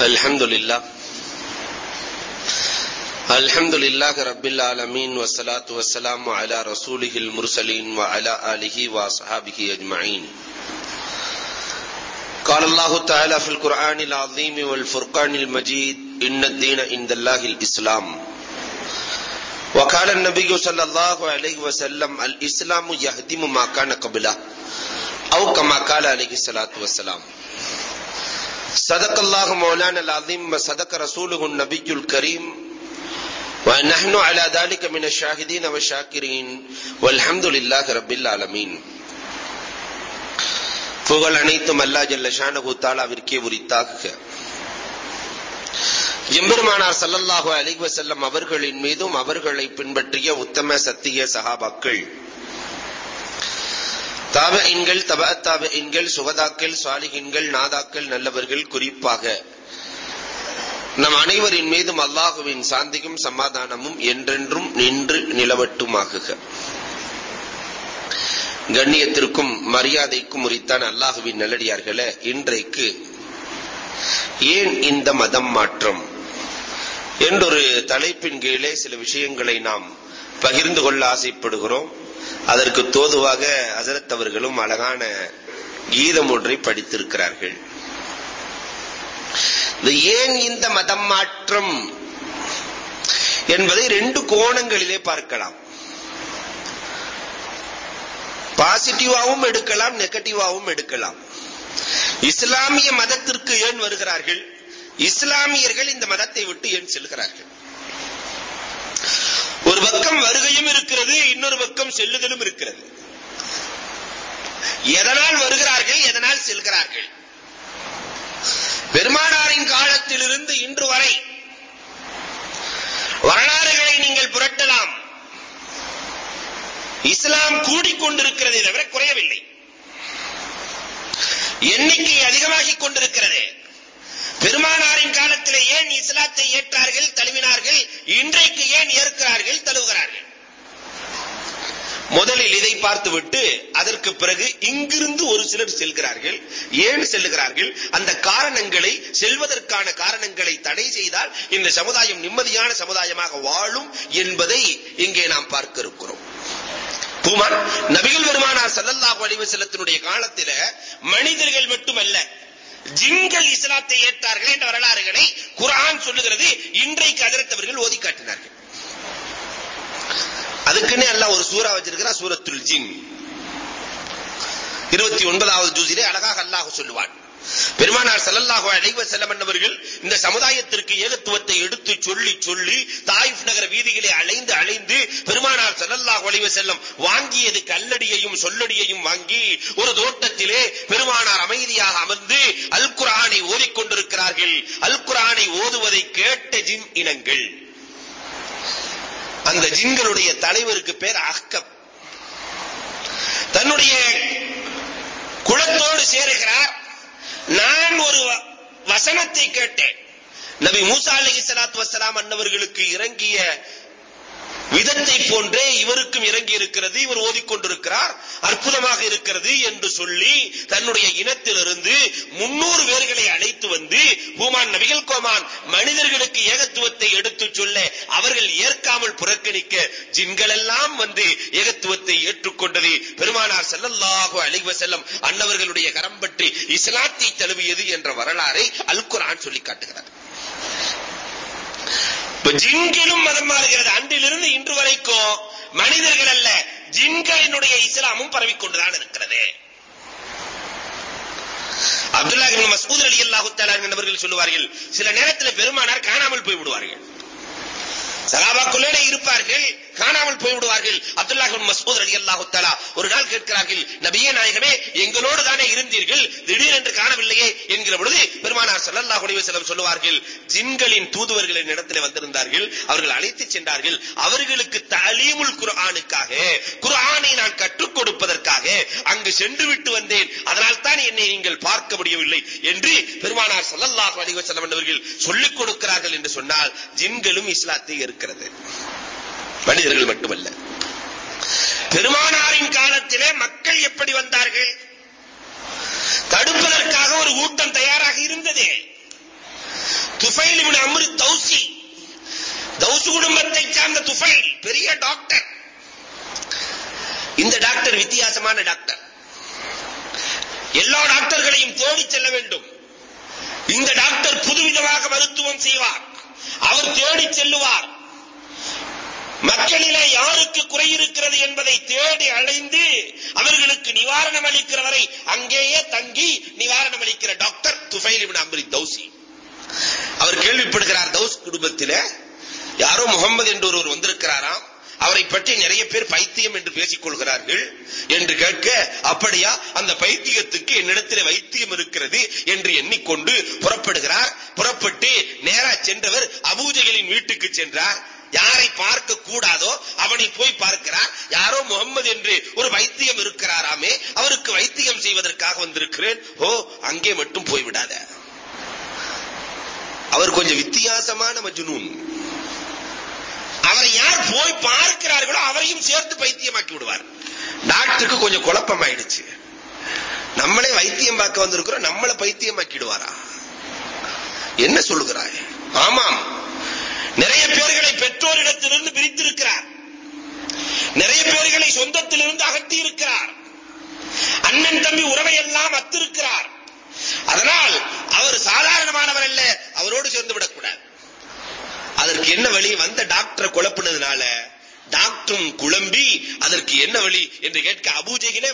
الحمد لله الحمد لله رب العالمين والصلاه والسلام على رسوله المرسلين وعلى اله وصحبه اجمعين قال الله تعالى في القران العظيم والفرقان المجيد ان الدين عند الله الاسلام وقال النبي صلى الله عليه وسلم، الاسلام يهدم ما كان قبله او كما قال عليه الصلاه والسلام۔ صدق الله مولانا العظيم وصدق رسوله النبي الكريم ونحن على ذلك من الشاهدين والشاكرين والحمد لله رب العالمين புகழ் அனைத்தும் அல்லா ஜல்ல ஷானகு தாலாவிற்கே உரித்தாகுக எம்பெருமானார் சல்லல்லாஹு அலைஹி வஸல்லம் அவர்களின் மீதும் அவர்களை பின்பற்றிய உத்தம சத்திய சஹாபாக்கள் தாபஇன்கள் தப தாபஇன்கள் சுகதாக்கள் சாலிகின்கள் நாதாக்கள் நல்லவர்கள் குறிப்பாக. நம் அனைவரின் மீதும் அல்லாஹுவின் சாந்தியும் சமாதானமும் என்றென்றும் நின்று நிலவட்டுமாக கண்ணியத்திற்கும் மரியாதைக்கும் உரித்தான் அல்லாஹுவின் நல்லடியார்களே இன்றைக்கு ஏன் இந்த மதம் மாற்றம்? என்றொரு தலைப்பின் கீழே சில விஷயங்களை நாம் பகிர்ந்து கொள்ள ஆசைப்படுகிறோம். அதற்கு தோதுவாக அசரத் அவர்களும் அழகான கீதம் ஒன்றை படித்திருக்கிறார்கள். ஏன் இந்த மதம் மாற்றம் என்பதை ரெண்டு கோணங்களிலே பார்க்கலாம். பாசிட்டிவாகவும் எடுக்கலாம் நெகட்டிவாகவும் எடுக்கலாம். இஸ்லாமிய மதத்திற்கு ஏன் வருகிறார்கள்? இஸ்லாமியர்கள் இந்த மதத்தை விட்டு ஏன் செல்கிறார்கள்? ஒரு பக்கம் வருகையும் இருக்கிறது இன்னொரு பக்கம் செல்லுதலும் இருக்கிறது. எதனால் வருகிறார்கள் எதனால் செல்கிறார்கள்? பெருமானாரின் காலத்திலிருந்து இன்று வரை வரலாறுகளை நீங்கள் புரட்டலாம். இஸ்லாம் கூடிக்கொண்டிருக்கிறது தவிர குறையவில்லை. எண்ணிக்கை அதிகமாகிக் கொண்டிருக்கிறது. பெருமானாரின் காலத்தில் ஏன் இஸ்லாத்தை ஏற்றார்கள் தழுவினார்கள்? இன்றைக்கு ஏன் ஏற்கிறார்கள் தழுவுகிறார்கள்? முதலில் இதை பார்த்துவிட்டு அதற்கு பிறகு இங்கிருந்து ஒரு சிலர் செல்கிறார்கள். ஏன் செல்லுகிறார்கள்? அந்த காரணங்களை செல்வதற்கான காரணங்களை தடை செய்தால் இந்த சமுதாயம் நிம்மதியான சமுதாயமாக வாழும் என்பதை இங்கே நாம் பார்க்க இருக்கிறோம் பூமான் நபிகள் பெருமானார் சல்லல்லாஹு அலைஹி காலத்தில மனிதர்கள் மட்டுமல்ல ஜின்கள் இஸ்லாத்தை ஏற்றார்கள் என்ற வரலாறுகளை குரான் சொல்லுகிறது இன்றைக்கு அதிரத்தவர்கள் ஓதி காட்டினார்கள். அதுக்குன்னே அல்ல ஒரு சூறா வச்சிருக்கிறார் சூரத்துல் ஜின். இருபத்தி ஒன்பதாவது ஜூசிலே அழகாக அல்லாஹ் சொல்லுவான். பெருமானார் சல்லல்லாஹு அலைஹி வஸல்லம் என்பவர்கள் இந்த சமுதாயத்திற்கு ஏகத்துவத்தை எடுத்து சொல்லி சொல்லி தாயிஃப் நகர வீதிகளை அலைந்து அலைந்து பெருமானார் சல்லல்லாஹு அலைஹி வஸல்லம் வாங்கியது கல்லடியையும் சொல்லடியையும் வாங்கி ஒரு தோட்டத்திலே பெருமானார் அமைதியாக அமர்ந்து அல் குர்ஆனை ஓதிக்கொண்டிருக்கிறார்கள். அல் குர்ஆனை ஓதுவதை கேட்ட ஜின் இனங்கள். அந்த ஜின்களுடைய தலைவருக்கு பேர் அஹ்கப் தன்னுடைய குளத்தோடு சேருகிறார். நான் ஒரு வசனத்தை கேட்டேன். நபி மூசா அலி சலாத்து வசலாம் அன்னவர்களுக்கு இறங்கிய விதத்தை போன்றே இவருக்கும் இறங்கி இருக்கிறது இவர் ஓதிக்கொண்டிருக்கிறார் அற்புதமாக இருக்கிறது என்று சொல்லி தன்னுடைய இனத்திலிருந்து முன்னூறு பேர்களை அழைத்து வந்து பூமான் நபிகள் கோமான் மனிதர்களுக்கு ஏகத்துவத்தை எடுத்து சொல்ல அவர்கள் ஏற்காமல் புறக்கணிக்க ஜின்களெல்லாம் வந்து ஏகத்துவத்தை ஏற்றுக்கொண்டது. பெருமானார் செல்லல்லாஹு அலைவ செல்லம் அன்னவர்களுடைய கரம் பற்றி இஸ்லாத்தை தழுவியது என்ற வரலாறை அல் குரான் சொல்லி காட்டுகிறார். ஜின்களும் மதம் மாறுகிறது. அன்றிலிருந்து இன்று வரைக்கும் மனிதர்கள் அல்ல ஜின்களினுடைய இஸ்லாமும் பரவிக்கொண்டுதான் இருக்கிறது. அப்துல்லா மசூத் அலி அல்லாஹு என்பவர்கள் சொல்லுவார்கள் சில நேரத்தில் பெருமானார் காணாமல் போய் விடுவார்கள் சகாபாக்குள்ளே இருப்பார்கள் காணாமல் போய்விடுவார்கள். அப்துல்லா மசூத் அலி அல்லாஹு தலா ஒரு நாள் கேட்கிறார்கள் நபியே நாயகமே எங்களோடு தானே இருந்தீர்கள்? திடீர் என்று காணவில்லையே? என்கிற பொழுது பெருமானார் ஸல்லல்லாஹு அலைஹி வஸல்லம் சொல்லுவார்கள் ஜின்களின் தூதுவர்களின் இடத்திலே வந்திருந்தார்கள் அவர்கள் அழைத்து சென்றார்கள். அவர்களுக்கு தலீமுல் குர்ஆனுக்காக குர்ஆனை நான் கற்றுக் கொடுப்பதற்காக அங்கு சென்று விட்டு வந்தேன். அதனால் தான் என்னை நீங்கள் பார்க்க முடியவில்லை என்று பெருமானார் ஸல்லல்லாஹு அலைஹி வஸல்லம் அவர்கள் சொல்லிக் கொடுக்கிறார்கள் என்று சொன்னால் ஜின்களும் இஸ்லாத்தை இருக்கிறது. மனிதர்கள் மட்டுமல்ல. பெருமானாரின் காலத்திலே மக்கள் எப்படி வந்தார்கள்? தடுப்பதற்காக ஒரு கூட்டம் தயாராக இருந்தது செல்வார் அவர் தேடி செல்லுவார் மக்களிலே யாருக்கு குறை இருக்கிறது என்பதை தேடி அலைந்து அவர்களுக்கு நிவாரணம் அளிக்கிற வரை அங்கேயே தங்கி நிவாரணம் அளிக்கிற டாக்டர் துஃபைல் இப்னு அம்ரி தௌசி அவர் கேள்விப்படுகிறார் தௌஸ் குடும்பத்திலே யாரோ முகமது என்று ஒருவர் வந்திருக்கிறாராம் அவரை பற்றி நிறைய பேர் பைத்தியம் என்று பேசிக் கொள்கிறார்கள் என்று கேட்க அப்படியா அந்த பைத்தியத்துக்கு என்னிடத்தில் வைத்தியம் இருக்கிறது என்று எண்ணிக்கொண்டு புறப்படுகிறார் புறப்பட்டு நேரா சென்றவர் அபூஜகளின் வீட்டுக்கு சென்றார் யாரை பார்க்க கூடாதோ அவனை போய் பார்க்கிறார் யாரோ முகம்மது என்று ஒரு வைத்தியம் இருக்கிறாராமே அவருக்கு வைத்தியம் செய்வதற்காக வந்திருக்கிறேன் ஓ அங்கே மட்டும் போய்விடாத அவர் கொஞ்சம் வித்தியாசமான மஜ்னூன் அவரை யார் போய் பார்க்கிறார்களோ அவரையும் சேர்த்து பைத்தியமாக்கி விடுவார் டாக்டருக்கு கொஞ்சம் குழப்பம் ஆயிடுச்சு நம்மளே வைத்தியம் பார்க்க வந்திருக்கிறோம் நம்மளை பைத்தியமாக்கிடுவாரா என்ன சொல்லுகிறாய் ஆமாம் நிறைய பேர்களை பெற்றோரிடத்திலிருந்து பிரித்திருக்கிறார் நிறைய பேர்களை சொந்தத்திலிருந்து அகற்றி இருக்கிறார் அண்ணன் தம்பி உறவை எல்லாம் அத்திருக்கிறார் அதனால் அவர் சாதாரணமானவர் அல்ல அவரோடு சேர்ந்து விடக்கூடாது அதற்கு என்ன வழி வந்த டாக்டரை குழப்பினதுனால டாக்டரும் குழம்பி அதற்கு என்ன வழி என்று கேட்க அபூஜைகளே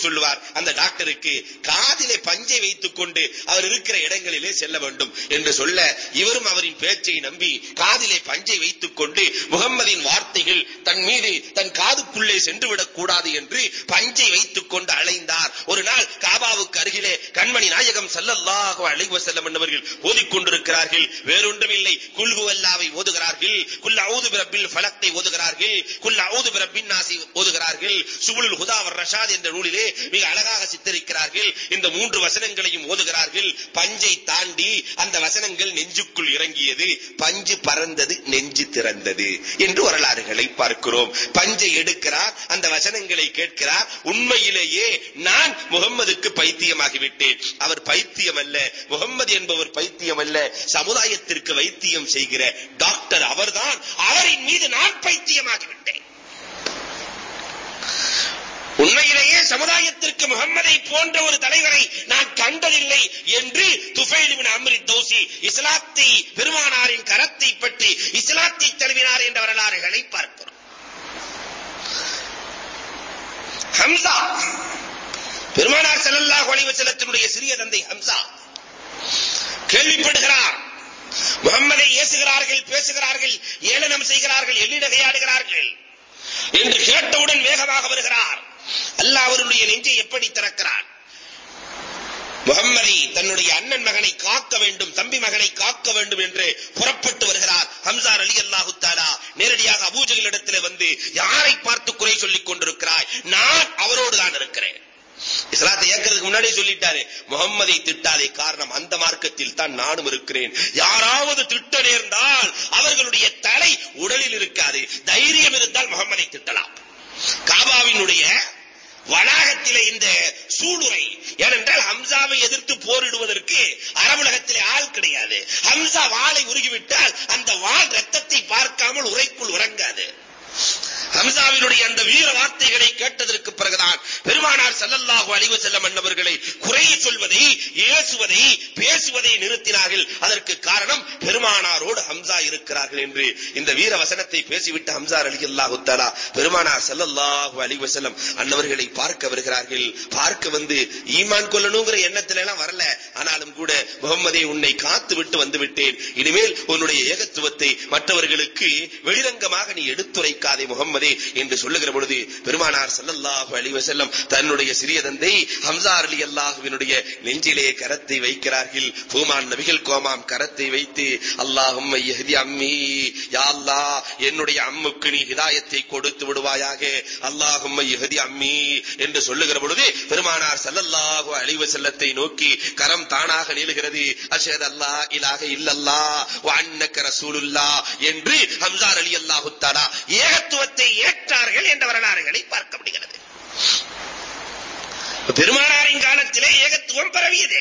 மருத்துவம் சொல்லுவார். அந்த டாக்டருக்கு காதிலே பஞ்சை வைத்துக் கொண்டு அவர் இருக்கிற இடங்களிலே செல்ல வேண்டும் என்று சொல்ல இவரும் அவரின் பேச்சை நம்பி காதிலே பஞ்சை வைத்துக் கொண்டு முகம்மதின் வார்த்தைகள் தன் மீது தன் காதுக்குள்ளே சென்றுவிடக் கூடாது என்று பஞ்சை வைத்துக் கொண்டு அலைந்தார். ஒரு நாள் காபாவுக்கு அருகிலே கண்மணி நாயகம் சல்லல்லாஹு அலைஹி வஸல்லம் என்பவர்கள் ஓதிக்கொண்டிருக்கிறார்கள். வேறொன்றும் இல்லை குல்ஹு அல்லாவை ஓதுகிறார்கள். குல் அவுது பிறப்பில் ஃபலத்தை ஓதுகிறார்கள். குல் அவுது பிறப்பின் நாசி ஓதுகிறார்கள். சுகுளில் ஹுதா வர் ரஷாத் என்ற நூலிலே மிக அழகாக சித்தரிக்கிறார்கள். இந்த மூன்று வசனங்களையும் ஓதுகிறார்கள். பஞ்சை தாண்டி அந்த வசனங்கள் நெஞ்சுக்குள் இறங்கியது. பஞ்சு பறந்தது நெஞ்சு திறந்தது என்று வரலாறுகளை பார்க்கிறோம். பஞ்சை எடுக்கிறார் அந்த வசனங்களை கேட்கிறார். உண்மையிலேயே நான் முகம்மதுக்கு பைத்தியமாகிவிட்டேன். அவர் பைத்தியம் அல்ல முகம்மது என்பவர் பைத்தியம் அல்ல சமுதாயத்திற்கு வைத்தியம் செய்கிற டாக்டர் அவர்தான். அவரின் மீது நான் பைத்தியமாகிவிட்டேன். உண்மையிலேயே சமுதாயத்திற்கு முகம்மதை போன்ற ஒரு தலைவரை நான் கண்டதில்லை என்று துஃபைல் இப்னு அம்ரி தௌசி இஸ்லாத்தை பெருமானாரின் கரத்தை பற்றி இஸ்லாத்தை தழுவினார் என்ற வரலாறுகளை பார்க்கிறோம். ஹம்சா. பெருமானார் ஸல்லல்லாஹு அலைஹி வஸல்லத்தினுடைய சிறிய தந்தை ஹம்சா கேள்விப்படுகிறார். முகம்மதை ஏசுகிறார்கள் பேசுகிறார்கள் ஏளனம் செய்கிறார்கள் எள்ளிடகையாடுகிறார்கள் என்று கேட்டவுடன் வேகமாக வருகிறார். அல்லாஹ் அவருடைய நெஞ்சை எப்படி திறக்கிறான்? முகம்மதை தன்னுடைய அண்ணன் மகனை காக்க வேண்டும் தம்பி மகனை காக்க வேண்டும் என்று புறப்பட்டு வருகிறார். ஹம்சார் அலி அல்லாஹு தாலா நேரடியாக அபூஜகளிடத்தில் வந்து யாரை பார்த்து குறை சொல்லிக் கொண்டிருக்கிறாய்? நான் அவரோடு தான் இருக்கிறேன். இஸ்லாத்தை ஏற்கிறதுக்கு முன்னாடியே சொல்லிட்டாரு. முகம்மதை திட்டாதே காரணம் அந்த மார்க்கத்தில் தான் நானும் இருக்கிறேன். யாராவது திட்ட நேர்ந்தால் அவர்களுடைய தலை உடலில் இருக்காது. தைரியம் இருந்தால் முகம்மதை திட்டலாம். காபாவினுடைய வளாகத்திலே இந்த சூளுரை ஏனென்றால் ஹம்சாவை எதிர்த்து போரிடுவதற்கு அரபுலகத்திலே ஆள் கிடையாது. ஹம்சா வாளை உருகிவிட்டால் அந்த வாள் ரத்தத்தை பார்க்காமல் உரைக்குள் உறங்காது. ஹம்சாவினுடைய அந்த வீர வார்த்தைகளை கேட்டதற்கு பிறகுதான் பெருமானார் சல்லல்லாஹு அழிவு செல்லம் அன்னவர்களை குறை சொல்வதை ஏசுவதை பேசுவதை நிறுத்தினார்கள். அதற்கு காரணம் பெருமானாரோடு ஹம்சா இருக்கிறார்கள் என்று இந்த வீர வசனத்தை பேசிவிட்டு ஹம்சா ரலியல்லாஹு தஆலா பெருமானார் ஸல்லல்லாஹு அழிவு செல்லம் அன்னவர்களை பார்க்க வருகிறார்கள். பார்க்க வந்து ஈமான் கொள்ளணுங்கிற எண்ணத்துல எல்லாம் வரல. ஆனாலும் கூட முகம்மதே உன்னை காத்து விட்டு வந்து விட்டேன் இனிமேல் உன்னுடைய ஏகத்துவத்தை மற்றவர்களுக்கு வெளிரங்கமாக நீ எடுத்துரைக்காதே முகம்மது. என்று சொல்லுகிற பொழுது பெருமானார் ஸல்லல்லாஹு அலைஹி செல்லம் தன்னுடைய சிறிய தந்தை ஹம்சா அலி அல்லாஹுவினுடைய நெஞ்சிலே கரத்தை வைக்கிறார்கள். பூமான் நபிகள் கோமாம் கரத்தை வைத்து அல்லாஹும் அம்மி யா அல்லாஹ் என்னுடைய அம்முக்கு நீ ஹிதாயத்தை கொடுத்து விடுவாயாக. அல்லாஹும் யஹ்தி அம்மி என்று சொல்லுகிற பொழுது பெருமானார் ஸல்லல்லாஹு அழிவு செல்லத்தை நோக்கி கரம் தானாக நீளுகிறது. அஷஹது அல்லா இலாக இல்லல்லா வ ரசூலுல்லா என்று ஹம்சார் அலி அல்லாஹு தஆலா ஏகத்துவத்தை ஏற்றார்கள் என்ற வரலாறுகளை பார்க்க முடிகிறது. பெருமானாரின் காலத்திலே ஏகத்துவம் பரவியது.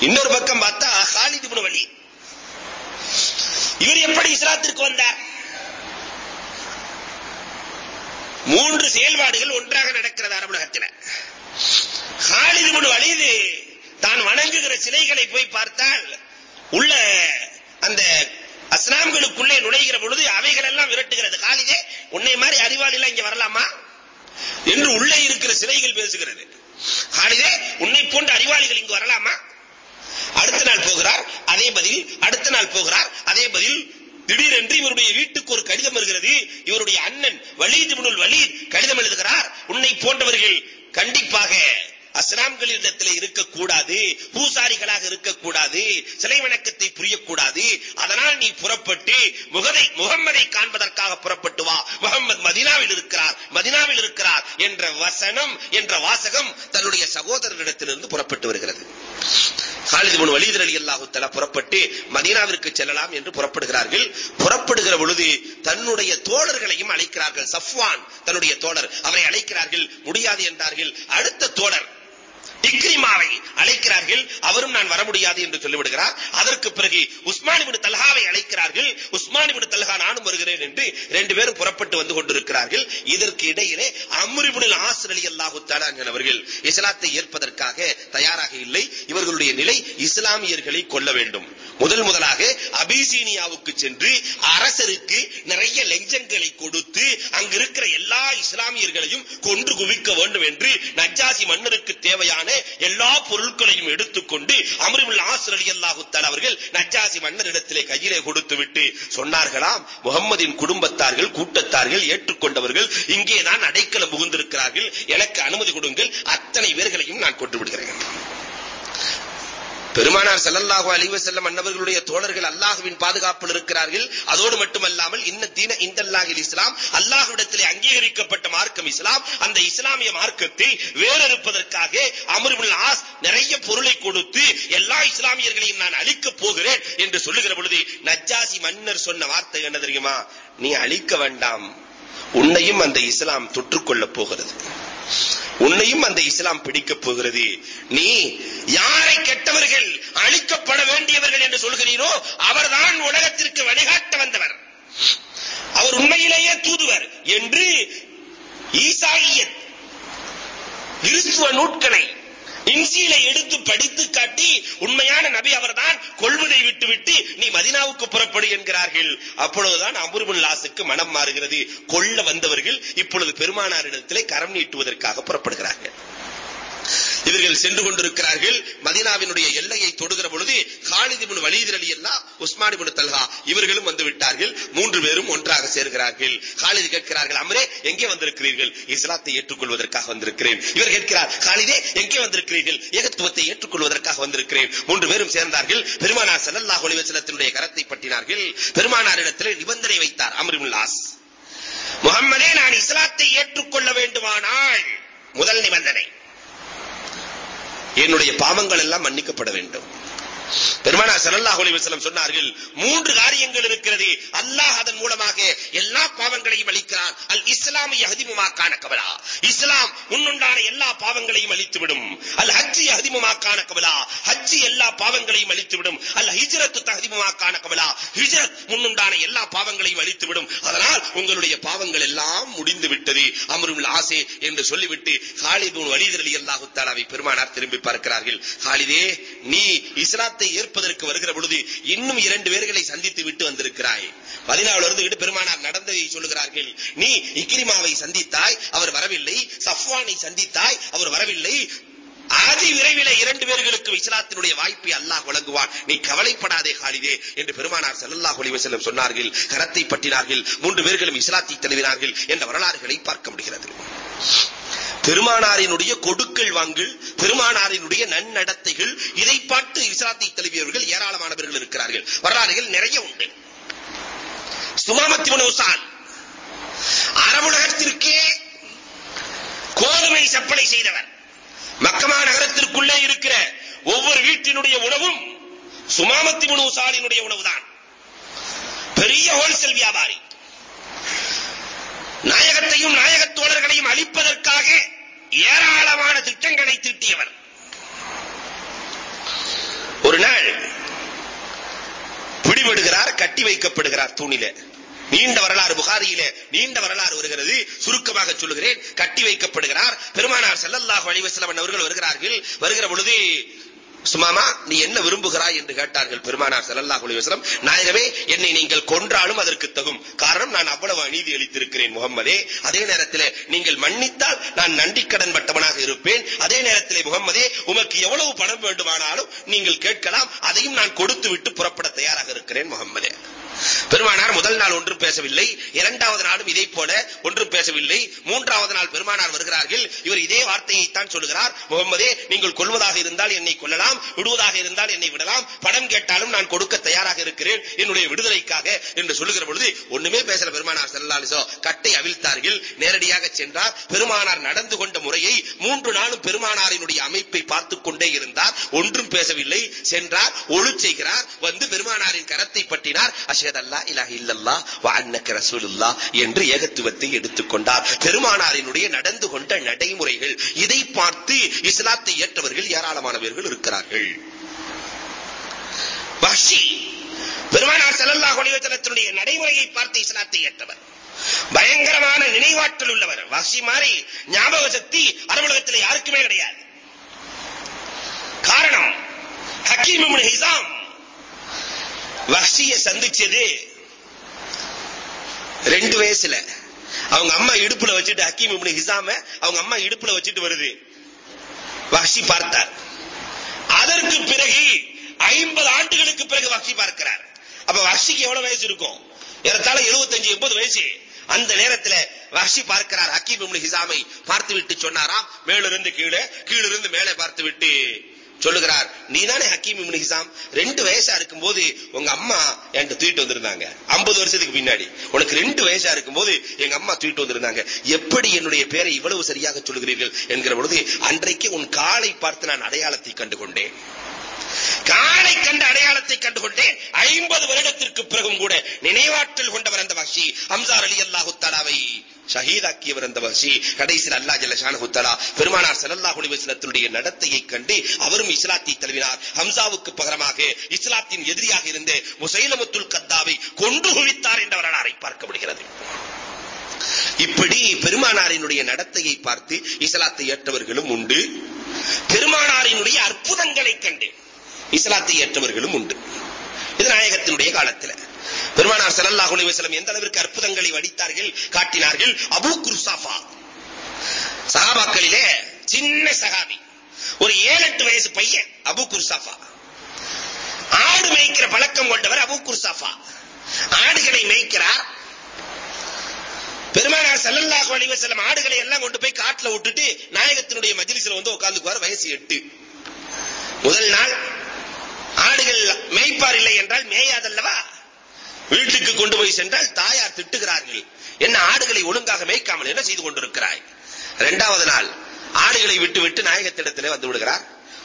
இன்னொரு பக்கம் பார்த்தா ஹாலித் இப்னு வலீத் இவர் எப்படி இஸ்லாத்திற்கு வந்தார்? மூன்று செயல்பாடுகள் ஒன்றாக நடக்கிறது அரபு உலகத்தில் ஹாலித் இப்னு வலீத் தான் வணங்குகிற சிலைகளை போய் பார்த்தால் உள்ள அந்த ஸ்லாம்களுக்குள்ளே நுழைகிற பொழுது அவைகளெல்லாம் விரட்டுகிறது. காலிதே உன்னை மாதிரி அறிவாளிலாம் இங்க வரலாமா? என்று உள்ளே இருக்கிற சிலைகள் பேசுகிறது. காலிதே உன்னை போன்ற அறிவாளிகள் இங்கு வரலாமா? அடுத்த நாள் போகிறார் அதே பதில் அடுத்த நாள் போகிறார் அதே பதில் திடீரென்று இவருடைய வீட்டுக்கு ஒரு கடிதம் வருகிறது. இவருடைய அண்ணன் வலீத் இப்னுல் வலீத் கடிதம் எழுதுகிறார் உன்னை போன்றவர்கள் கண்டிப்பாக அஸ்லாம்களிடத்தில் இருக்கக்கூடாது பூசாரிகளாக இருக்கக்கூடாது சிலை வணக்கத்தை புரியக்கூடாது. அதனால் நீ புறப்பட்டு முகதை முகம்மதை காண்பதற்காக புறப்பட்டு வா. முகம்மது மதினாவில் இருக்கிறார் மதினாவில் இருக்கிறார் என்ற வசனம் என்ற வாசகம் தன்னுடைய சகோதரரிடத்திலிருந்து புறப்பட்டு வருகிறது. ஹாலித் பின் வலீத் ரலியல்லாஹு தஆலா புறப்பட்டு மதீனாவிற்கு செல்லலாம் என்று புறப்படுகிறார்கள். புறப்படுகிற பொழுது தன்னுடைய தோழர்களையும் அழைக்கிறார்கள். சஃப்வான் தன்னுடைய தோழர். அவரை அழைக்கிறார்கள். முடியாது என்றார்கள். அடுத்த தோழர். இக்ரிமாவை அழைக்கிறார்கள். அவரும் நான் வர முடியாது என்று சொல்லிவிடுகிறார். அதற்கு பிறகு உஸ்மான் இப்னு தல்ஹாவை அழைக்கிறார்கள். உஸ்மான் இப்னு தல்ஹா நானும் வருகிறேன் என்று ரெண்டு பேரும் புறப்பட்டு வந்து கொண்டிருக்கிறார்கள். இதற்கு இடையிலே அம்ர் இப்னு ஆஸ் ரலியல்லாஹு தஆலா அவர்கள் இஸ்லாத்தை ஏற்பதற்காக தயாராக இல்லை. இவர்களுடைய நிலை இஸ்லாமியர்களை கொல்ல வேண்டும். முதல் முதலாக அபிசீனியாவுக்கு சென்று அரசருக்கு நிறைய லஞ்சங்களை கொடுத்து அங்கு இருக்கிற எல்லா இஸ்லாமியர்களையும் கொன்று குவிக்க வேண்டும் என்று நஜ்ஜாசி மன்னருக்கு தேவையான எல்லா பொருட்களையும் எடுத்துக்கொண்டு அமருவில் ஆசர் அலி அல்லாஹுத்தால் அவர்கள் நஜ்ஜாசி மன்னரிடத்திலே கையிலே கொடுத்து விட்டு சொன்னார்களாம் முகம்மதின் குடும்பத்தார்கள் கூட்டத்தார்கள் ஏற்றுக்கொண்டவர்கள் இங்கே நான் அடைக்கலம் புகுந்திருக்கிறார்கள். எனக்கு அனுமதி கொடுங்கள் அத்தனை பேர்களையும் நான் கொண்டு விடுகிறேன். பெருமானார் செல்லல்லாஹு அலைஹி செல்லம் அன்னவர்களுடைய தோழர்கள் அல்லாஹுவின் பாதுகாப்பில் இருக்கிறார்கள். அதோடு மட்டுமல்லாமல் இன்ன தீன இந்தல்லாஹில் இஸ்லாம் அல்லாஹுவிடத்திலே அங்கீகரிக்கப்பட்ட மார்க்கம் இஸ்லாம் அந்த இஸ்லாமிய மார்க்கத்தை வேறறுப்பதற்காக அம்ர் ஆஸ் நிறைய பொருளை கொடுத்து எல்லா இஸ்லாமியர்களையும் நான் அழிக்கப் போகிறேன் என்று சொல்லுகிற பொழுது நஜ்ஜாசி மன்னர் சொன்ன வார்த்தை என்ன தெரியுமா? நீ அழிக்க வேண்டாம். உன்னையும் அந்த இஸ்லாம் தொற்றுக்கொள்ளப் போகிறது. உன்னையும் அந்த இஸ்லாம் பிடிக்கப் போகிறது. நீ யாரை கெட்டவர்கள் அழிக்கப்பட வேண்டியவர்கள் என்று சொல்கிறீரோ அவர்தான் உலகத்திற்கு வழிகாட்ட வந்தவர். அவர் உண்மையிலேயே தூதுவர் என்று ஈசாயியத் கிறிஸ்துவ நூட்களை இன்சீலை எடுத்து படித்து காட்டி உண்மையான நபி அவர்தான் கொள்வதை விட்டுவிட்டு நீ மதினாவுக்கு புறப்படு என்கிறார்கள். அப்பொழுதுதான் அபுர்புல் லாசுக்கு மனம் மாறுகிறது. கொள்ள வந்தவர்கள் இப்பொழுது பெருமானாரிடத்திலே கரம் நீட்டுவதற்காக புறப்படுகிறார்கள். இவர்கள் சென்று கொண்டிருக்கிறார்கள். மதீனாவினுடைய எல்லையை தொடுகிற பொழுது காலித் இப்னு வலீத் ரலியல்லாஹ் உஸ்மான் இப்னு தல்ஹா இவர்களும் வந்து விட்டார்கள். மூன்று பேரும் ஒன்றாக சேர்கிறார்கள். காலித் கேட்கிறார்கள் அமரே எங்கே வந்திருக்கிறீர்கள்? இஸ்லாத்தை ஏற்றுக்கொள்வதற்காக வந்திருக்கிறேன். இவர் கேட்கிறார் காலிதே எங்கே வந்திருக்கிறீர்கள்? ஏகத்துவத்தை ஏற்றுக்கொள்வதற்காக வந்திருக்கிறேன். மூன்று பேரும் சேர்ந்தார்கள். பெருமானார் ஸல்லல்லாஹு அலைஹி கரத்தை பற்றினார்கள். பெருமானாரிடத்தில் நிபந்தனை வைத்தார் அம்ர் முகம்மதே நான் இஸ்லாத்தை ஏற்றுக்கொள்ள வேண்டுமானால் முதல் நிபந்தனை. என்னுடைய பாவங்கள் எல்லாம் மன்னிக்கப்பட வேண்டும். பெருமானா ஸல்லல்லாஹு அலைஹி வஸல்லம் சொன்னார்கள் மூன்று காரியங்கள் இருக்கிறது. அல்லாஹ் அதன் மூலமாக எல்லா பாவங்களையும் அளிக்கிறான். அல் இஸ்லாம் யஹ்திமுமா கான கபலா. இஸ்லாம் முன்னுண்டான எல்லா பாவங்களையும் அழித்துவிடும். அல் ஹஜ் யஹ்திமுமா கான கபலா. ஹஜ் எல்லா பாவங்களையும் அழித்துவிடும். அல் ஹிஜ்ரத் தஹ்திமுமா கான கபலா. ஹிஜ்ரத் முன்னுண்டான எல்லா பாவங்களையும் அழித்துவிடும். அதனால் உங்களுடைய பாவங்கள் எல்லாம் முடிந்து விட்டது. அம்ருல் ஆசே என்று சொல்லிவிட்டு ஹாலித் பின் வலீத் ரலியல்லாஹு தஆலாவை பெருமானார் திரும்பி பார்க்கிறார்கள். ஹாலிதே நீ இஸ்லாத்தை ஏற்பதற்கு வருகிற பொழுது இன்னும் இரண்டு பேர்களை சந்தித்து விட்டு வந்திருக்கிறாய். பதினாலு இருந்து பெருமானார் நடந்ததை சொல்லுகிறார்கள். நீ இக்ரிமாவை சந்தித்தாய் அவர் வரவில்லை. சஃப்வானை சந்தித்தாய் அவர் வரவில்லை. ஆதி விரைவில் இரண்டு பேர்களுக்கு இஸ்லாத்தினுடைய வாய்ப்பை அல்லாஹ் வழங்குவான். நீ கவலைப்படாதே ஹாலிதே என்று பெருமானார் ஸல்லல்லாஹு அலைஹி வஸல்லம் சொன்னார்கள். கரத்தை பற்றினார்கள். மூன்று பேர்களும் இஸ்லாத்தை தழுவினார்கள் என்ற வரலாறுகளை பார்க்க முடிகிறது. பெருமானாரினுடைய கொடுக்கல் வாங்கல் பெருமானாரினுடைய நன்னடத்தைகள் இதை பார்த்து இஸ்லாத்தை தழுவியவர்கள் ஏராளமானவர்கள் இருக்கிறார்கள். வரலாறுகள் நிறைய உண்டு. சுமாமத்தி உசான் அரபுலகத்திற்கே கோதுமை சப்ளை செய்தவர். மக்கமா நகரத்திற்குள்ளே இருக்கிற ஒவ்வொரு வீட்டினுடைய உணவும் சுமாமத்தி உசாலினுடைய உணவுதான். பெரிய ஹோல்சேல் வியாபாரி. நாயகத்தையும் நாயகத் தோழர்களையும் அழிப்பதற்காக ஏராளமான திட்டங்களை தீட்டியவர். ஒரு நாள் பிடிபடுகிறார் கட்டி வைக்கப்படுகிறார் தூணிலே. நீண்ட வரலாறு புகாரியிலே நீண்ட வரலாறு வருகிறது. சுருக்கமாக சொல்லுகிறேன் கட்டி வைக்கப்படுகிறார். பெருமானார் செல்லல்லாஹ் அலைஹி அவர்கள் வருகிறார்கள். வருகிற பொழுது சுமாமா நீ என்ன விரும்புகிறாய் என்று கேட்டார்கள் பெருமானார் ஸல்லல்லாஹு அலைஹி வஸல்லம். நாயகமே என்னை நீங்கள் கொன்றாலும் அதற்கு தகும். காரணம் நான் அவ்வளவு அநீதி அளித்திருக்கிறேன் முகம்மதே. அதே நேரத்தில் நீங்கள் மன்னித்தால் நான் நன்றிக்கடன் பட்டவனாக இருப்பேன். அதே நேரத்தில் முகம்மதே உமக்கு எவ்வளவு பணம் வேண்டுமானாலும் நீங்கள் கேட்கலாம். அதையும் நான் கொடுத்து விட்டு புறப்பட தயாராக இருக்கிறேன் முகம்மதே. பெருமானார் முதல் நாள் ஒன்றும் பேசவில்லை. இரண்டாவது நாளும் இதை போல ஒன்றும் பேசவில்லை. மூன்றாவது நாள் பெருமானார் வருகிறார்கள். இவர் இதே வார்த்தையை தான் சொல்கிறார் முகம்மதே நீங்கள் கொள்வதாக இருந்தால் என்னை கொல்லலாம். விடுவதாக இருந்தால் என்னை விடலாம். பணம் கேட்டாலும் நான் கொடுக்க தயாராக இருக்கிறேன். என்னுடைய விடுதலைக்காக என்று சொல்லுகிற பொழுது ஒண்ணுமே பேசல பெருமானார் செல்லாலிசோ கட்டை அவிழ்த்தார்கள். நேரடியாக சென்றார். பெருமானார் நடந்து கொண்ட முறையை மூன்று நாளும் பெருமானாரினுடைய அமைப்பை பார்த்துக் கொண்டே இருந்தார். ஒன்றும் பேசவில்லை. சென்றார். ஒழு செய்கிறார். வந்து பெருமானாரின் கரத்தை பற்றினார். அஷஹது அல்லா இலாஹ இல்லல்லாஹ் வ அன்னக என்று ஏகத்துவத்தை எடுத்துக்கொண்டார். பெருமானாரினுடைய நடந்து கொண்ட நடைமுறைகள் இதை பார்த்து இஸ்லாத்தை ஏற்றவர்கள் ஏராளமானவர்கள் இருக்கிறார்கள். வஹ்ஷி பெருமானார் செல்லல்லா அலைஹி நடைமுறையை பார்த்து இஸ்லாத்தை ஏற்றவர். பயங்கரமான நினைவாற்றல் உள்ளவர். வஹ்ஷி மாறி ஞாபக சக்தி அரபுலகத்தில் யாருக்குமே கிடையாது. காரணம் ஹக்கீம் ஹிசாம் வஹ்ஷிய சந்திச்சது. ரெண்டு வயசுல. அவங்க அம்மா இடுப்புல வச்சுட்டு ஹக்கீம் இப்படி ஹிசாம அவங்க அம்மா இடுப்புல வச்சுட்டு வருது. வஹ்ஷி பார்த்தார். அதற்கு பிறகு ஐம்பது ஆண்டுகளுக்கு பிறகு வஹ்ஷி பார்க்கிறார். அப்ப வஹ்ஷிக்கு எவ்வளவு வயசு இருக்கும்? ஏறத்தாழ 75 எண்பது வயசு. அந்த நேரத்துல வஹ்ஷி பார்க்கிறார் ஹக்கீம் இப்படி ஹிசாமை பார்த்து விட்டு சொன்னாராம். மேலிருந்து கீழே கீழிருந்து மேலே பார்த்து விட்டு சொல்லுகிறார் நீதானே ஹக்கீம் இப்னு ஹிசாம்? ரெண்டு வயசா இருக்கும்போது உங்க அம்மா என்கிட்ட தூக்கிட்டு வந்திருந்தாங்க. 50 வருஷத்துக்கு பின்னாடி. உனக்கு ரெண்டு வயசா இருக்கும்போது எங்க அம்மா தூக்கிட்டு வந்திருந்தாங்க. எப்படி என்னுடைய பேரை இவ்வளவு சரியாக சொல்லுகிறீர்கள்? என்கிற பொழுது அன்றைக்கு உன் காலை பார்த்து நான் அடையாளத்தை கண்டு கொண்டேன் காலை கண்ட அடையாளத்தை கண்டுகொண்டேன். ஐம்பது வருடத்திற்கு பிறகும் கூட நினைவாற்றல் கொண்டவர் அந்த வஹ்ஷி ஹம்சார் அலி அல்லாஹு தலாவை ஷஹீதாக்கியவர் அந்த வசி கடைசியில் அல்லா ஜல்ல ஹுத்தலா பெருமானார் ஸல்லல்லாஹு அலைஹி நடத்தையை கண்டு அவரும் இஸ்லாத்தை தழுவினார். ஹம்சாவுக்கு பகரமாக இஸ்லாத்தின் எதிரியாக இருந்து முசைலமுத்துல் கத்தாவை கொண்டு குவித்தார் என்ற வரலாறை பார்க்கப்படுகிறது. இப்படி பெருமானாரினுடைய நடத்தையை பார்த்து இஸ்லாத்தை ஏற்றவர்களும் உண்டு. பெருமானாரினுடைய அற்புதங்களை கண்டு இஸ்லாத்தை ஏற்றவர்களும் உண்டு. இது நாயகத்தினுடைய காலத்தில். பெருமானார் ஸல்லல்லாஹு அலைஹி வஸல்லம் எந்த அளவிற்கு அற்புதங்களை வடித்தார்கள் காட்டினார்கள்? அபூ குர்சாஃபா. சஹாபாக்களிலே சின்ன சஹாபி ஒரு ஏழு எட்டு வயசு பையன் அபு குர்சாஃபா. ஆடு மேய்க்கிற பழக்கம் கொண்டவர் அபு குர்சாஃபா. ஆடுகளை மேய்க்கிறார். பெருமானார் ஸல்லல்லாஹு அலைஹி வஸல்லம் ஆடுகளை எல்லாம் கொண்டு போய் காட்டுல விட்டுட்டு நாயகத்தினுடைய மஜ்லிஸ்ல வந்து உட்கார்ந்துக்குவார் வயசு எட்டு. முதல் நாள் ஆடுகள் மேய்ப்பார் இல்லை என்றால் மேயாதல்லவா? வீட்டுக்கு கொண்டு போய் சென்றால் தாயார் திட்டுகிறார்கள். என்ன ஆடுகளை ஒழுங்காக மேய்க்காமல் என்ன செய்து கொண்டிருக்கிறாய்? இரண்டாவது நாள் ஆடுகளை விட்டு விட்டு நாயகத்திடத்திலே வந்து விடுகிறார்.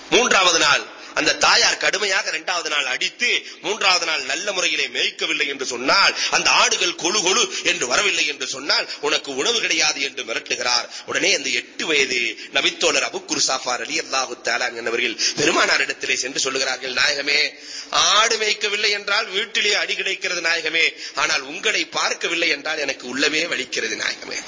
மூன்றாவது நாள் அந்த தாயார் கடுமையாக இரண்டாவது நாள் அடித்து மூன்றாவது நாள் நல்ல முறையிலே மேய்க்கவில்லை என்று சொன்னால் அந்த ஆடுகள் கொழு கொழு என்று வரவில்லை என்று சொன்னால் உனக்கு உணவு கிடையாது என்று மிரட்டுகிறார். உடனே அந்த எட்டு வயது நபித்தோழர் அபுக்குர் சாஃபார் அலி அல்லாஹு தாலாங் என்பவர்கள் பெருமானார் இடத்திலே சென்று சொல்லுகிறார்கள் நாயகமே ஆடு மேய்க்கவில்லை என்றால் வீட்டிலே அடி கிடைக்கிறது நாயகமே ஆனால் உங்களை பார்க்கவில்லை என்றால் எனக்கு உள்ளமே வலிக்கிறது நாயகமே.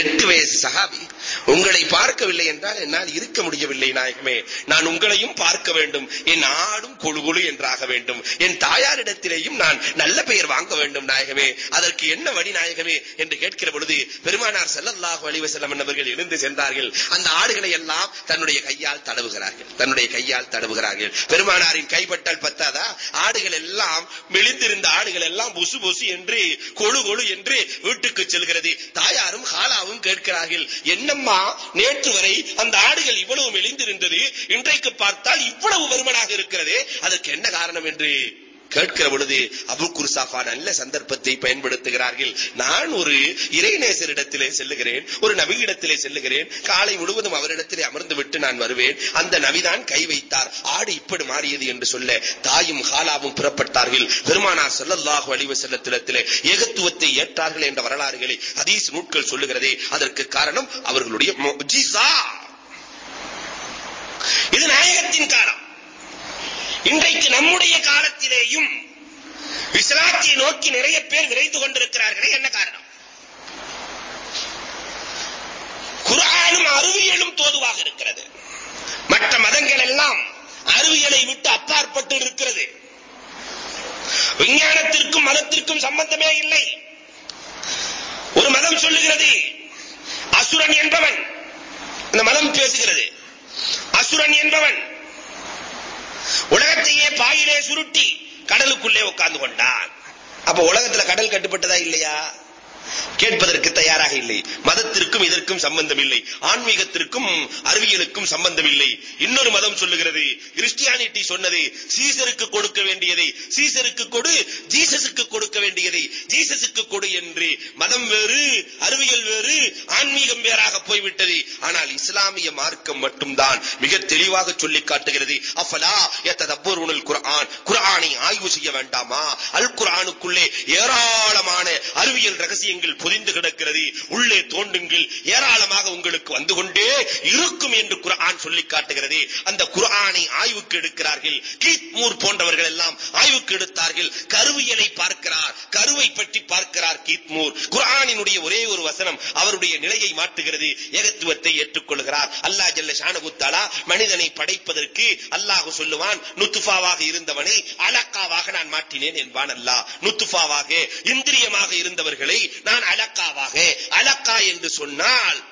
எட்டு வயசு சகாபி உங்களை பார்க்கவில்லை என்றால் என்னால் இருக்க முடியவில்லை நாயகமே நான் உங்களையும் பார்க்க வேண்டும். என் ஆடும் கொழு கொழு என்றாக வேண்டும். என் தாயாரிடத்திலேயும் நான் நல்ல பெயர் வாங்க வேண்டும் நாயகமே. அதற்கு என்ன வழி நாயகமே? என்று கேட்கிற பொழுது பெருமானார் ஸல்லல்லாஹு அலைஹி செல்லம் என்பவர்கள் எழுந்து சென்றார்கள். அந்த ஆடுகளை எல்லாம் தன்னுடைய கையால் தடவுகிறார்கள். தன்னுடைய கையால் தடவுகிறார்கள். பெருமானாரின் கைப்பட்டால் பத்தாதா? ஆடுகள் எல்லாம் மெலிந்திருந்த ஆடுகள் எல்லாம் புசு புசு என்று கொழு கொழு என்று வீட்டுக்கு செல்கிறது. தாயாரும் ஹாலாவும் கேட்கிறார்கள் என்னம்மா நேற்று வரை அந்த ஆடுகள் இவ்வளவு மெலிந்திருந்தது இன்றைக்கு பார்த்தால் இவ்வளவு வருமனாக இருக்கிறது? அதற்கு என்ன காரணம் என்று கேட்கிற பொழுது அபு குர்சாஃபா நல்ல சந்தர்ப்பத்தை பயன்படுத்துகிறார்கள். நான் ஒரு இறைநேசரிடத்திலே செல்லுகிறேன் ஒரு நபியிடத்திலே செல்லுகிறேன் காலை முழுவதும் அவரிடத்திலே அமர்ந்து விட்டு நான் வருவேன். அந்த நபிதான் கை வைத்தார். ஆடு இப்படி மாறியது என்று சொல்ல தாயும் ஹாலாவும் புறப்பட்டார்கள். பெருமானார் ஸல்லல்லாஹு அழிவு வஸல்லத்திலே ஏகத்துவத்தை ஏற்றார்கள் என்ற வரலாறுகளை அதீஸ் நூட்கள் சொல்லுகிறதே அதற்கு காரணம் அவர்களுடைய இது நாயகத்தின் காலம். இன்றைக்கு நம்முடைய காலத்திலேயும் இஸ்லாத்தை நோக்கி நிறைய பேர் விரைந்து கொண்டிருக்கிறார்களே என்ன காரணம்? குரானும் அறிவியலும் தோதுவாக இருக்கிறது. மற்ற மதங்கள் எல்லாம் அறிவியலை விட்டு அப்பாற்பட்டு இருக்கிறது. விஞ்ஞானத்திற்கும் மதத்திற்கும் சம்பந்தமே இல்லை. ஒரு மதம் சொல்லுகிறது அசுரன் என்பவன். இந்த மதம் பேசுகிறது. அசுரன் என்பவன். உலகத்தையே பாயிலே சுருட்டி கடலுக்குள்ளே உட்கார்ந்து கொண்டான். அப்ப உலகத்துல கடல் கட்டுப்பட்டதா இல்லையா? கேட்பதற்கு தயாராக இல்லை. மதத்திற்கும் இதற்கும் சம்பந்தம் இல்லை ஆன்மீகத்திற்கும் அறிவியலுக்கும் சம்பந்தம் இல்லை இன்னொரு மதம் சொல்லுகிறது. கிறிஸ்டியானிட்டி சொன்னது சீசருக்கு கொடுக்க வேண்டியதை சீசருக்கு கொடு ஜீசஸுக்கு கொடுக்க வேண்டியதை ஜீசஸுக்கு கொடு என்று. மதம் வேறு அறிவியல் வேறு ஆன்மீகம் வேறாக போய்விட்டது. ஆனால் இஸ்லாமிய மார்க்கம் மட்டும்தான் மிக தெளிவாக சொல்லி காட்டுகிறது. அஃபலா யத்ததப்பருனல் குரான் குரானை ஆய்வு செய்ய வேண்டாமா? அல் குரானுக்குள்ளே ஏராளமான அறிவியல் ரகசியங்கள் பொதிந்து கிடக்கிறது. உள்ளே தோண்டுங்கள் ஏராளமாக உங்களுக்கு வந்து கொண்டே இருக்கும் என்று குரான் சொல்லி காட்டுகிறது. அந்த குரானை ஆய்வுக்கு எடுக்கிறார்கள். கீத்மூர் போன்றவர்கள் எல்லாம் ஆய்வுக்கு எடுத்தார்கள். கருவியலை பார்க்கிறார். கருவை பற்றி பார்க்கிறார் கீத்மூர் குரானினுடைய ஒரே ஒரு வசனம் அவருடைய நிலையை மாற்றுகிறது. ஏகத்துவத்தை ஏற்றுக்கொள்கிறார். அல்லாஹ் ஜல்ல ஷானகுத்தாலா மனிதனை படைப்பதற்கு அல்லாஹ் சொல்லுவான் நுத்துஃபாவாக இருந்தவனை அலக்காவாக நான் மாற்றினேன் என்பான் அல்லாஹ். நுத்துஃபாவாக இந்திரியமாக இருந்தவர்களை நான் அலக்காவாக. அலக்கா என்று சொன்னால்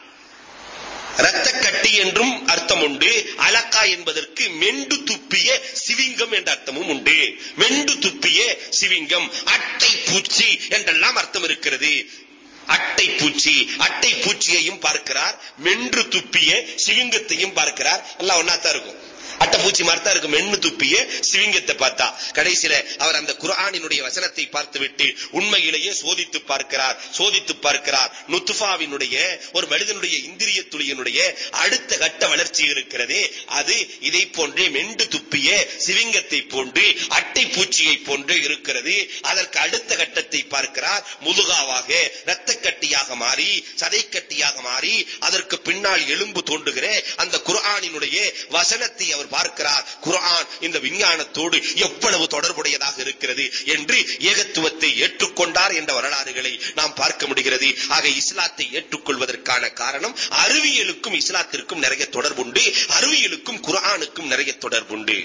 ரத்த கட்டி என்றும் அர்த்தம் உண்டு அலக்கா என்பதற்கு மெண்டு துப்பிய சிவிங்கம் என்ற அர்த்தமும் உண்டு. மெண்டு துப்பிய சிவிங்கம் அட்டை பூச்சி என்றெல்லாம் அர்த்தம் இருக்கிறது. அட்டை பூச்சி அட்டை பூச்சியையும் பார்க்கிறார். மென்று துப்பிய சிவிங்கத்தையும் பார்க்கிறார். எல்லாம் ஒன்னாத்தான் இருக்கும். அட்டை பூச்சி மாதிரி தான் மென்னு துப்பிய சிவிங்கத்தை பார்த்தா. கடைசியில அவர் அந்த குர்ஆனினுடைய வசனத்தை பார்த்துவிட்டு உண்மையிலேயே சோதித்து பார்க்கிறார் சோதித்து பார்க்கிறார். நுத்துஃபாவினுடைய ஒரு மனிதனுடைய இந்திரிய துளியினுடைய அடுத்த கட்ட வளர்ச்சி இருக்கிறதே அது இதை போன்றே மெண்டு துப்பிய சிவிங்கத்தை போன்று அட்டை பூச்சியை போன்று இருக்கிறது. அதற்கு அடுத்த கட்டத்தை பார்க்கிறார். முதுகாவாக இரத்த கட்டியாக மாறி சதை கட்டியாக மாறி அதற்கு பின்னால் எலும்பு தோன்றுகிற அந்த குர்ஆனினுடைய வசனத்தை அவர் அவர் பார்க்கிறார் குரான் இந்த விஞ்ஞானத்தோடு எவ்வளவு தொடர்புடையதாக இருக்கிறது என்று ஏகத்துவத்தை ஏற்றுக்கொண்டார் என்ற வரலாறுகளை நாம் பார்க்க முடிகிறது. ஆக இஸ்லாத்தை ஏற்றுக்கொள்வதற்கான காரணம் அறிவியலுக்கும் இஸ்லாத்திற்கும் நிறைய தொடர்புண்டு அறிவியலுக்கும் குரானுக்கும் நிறைய தொடர்புண்டு.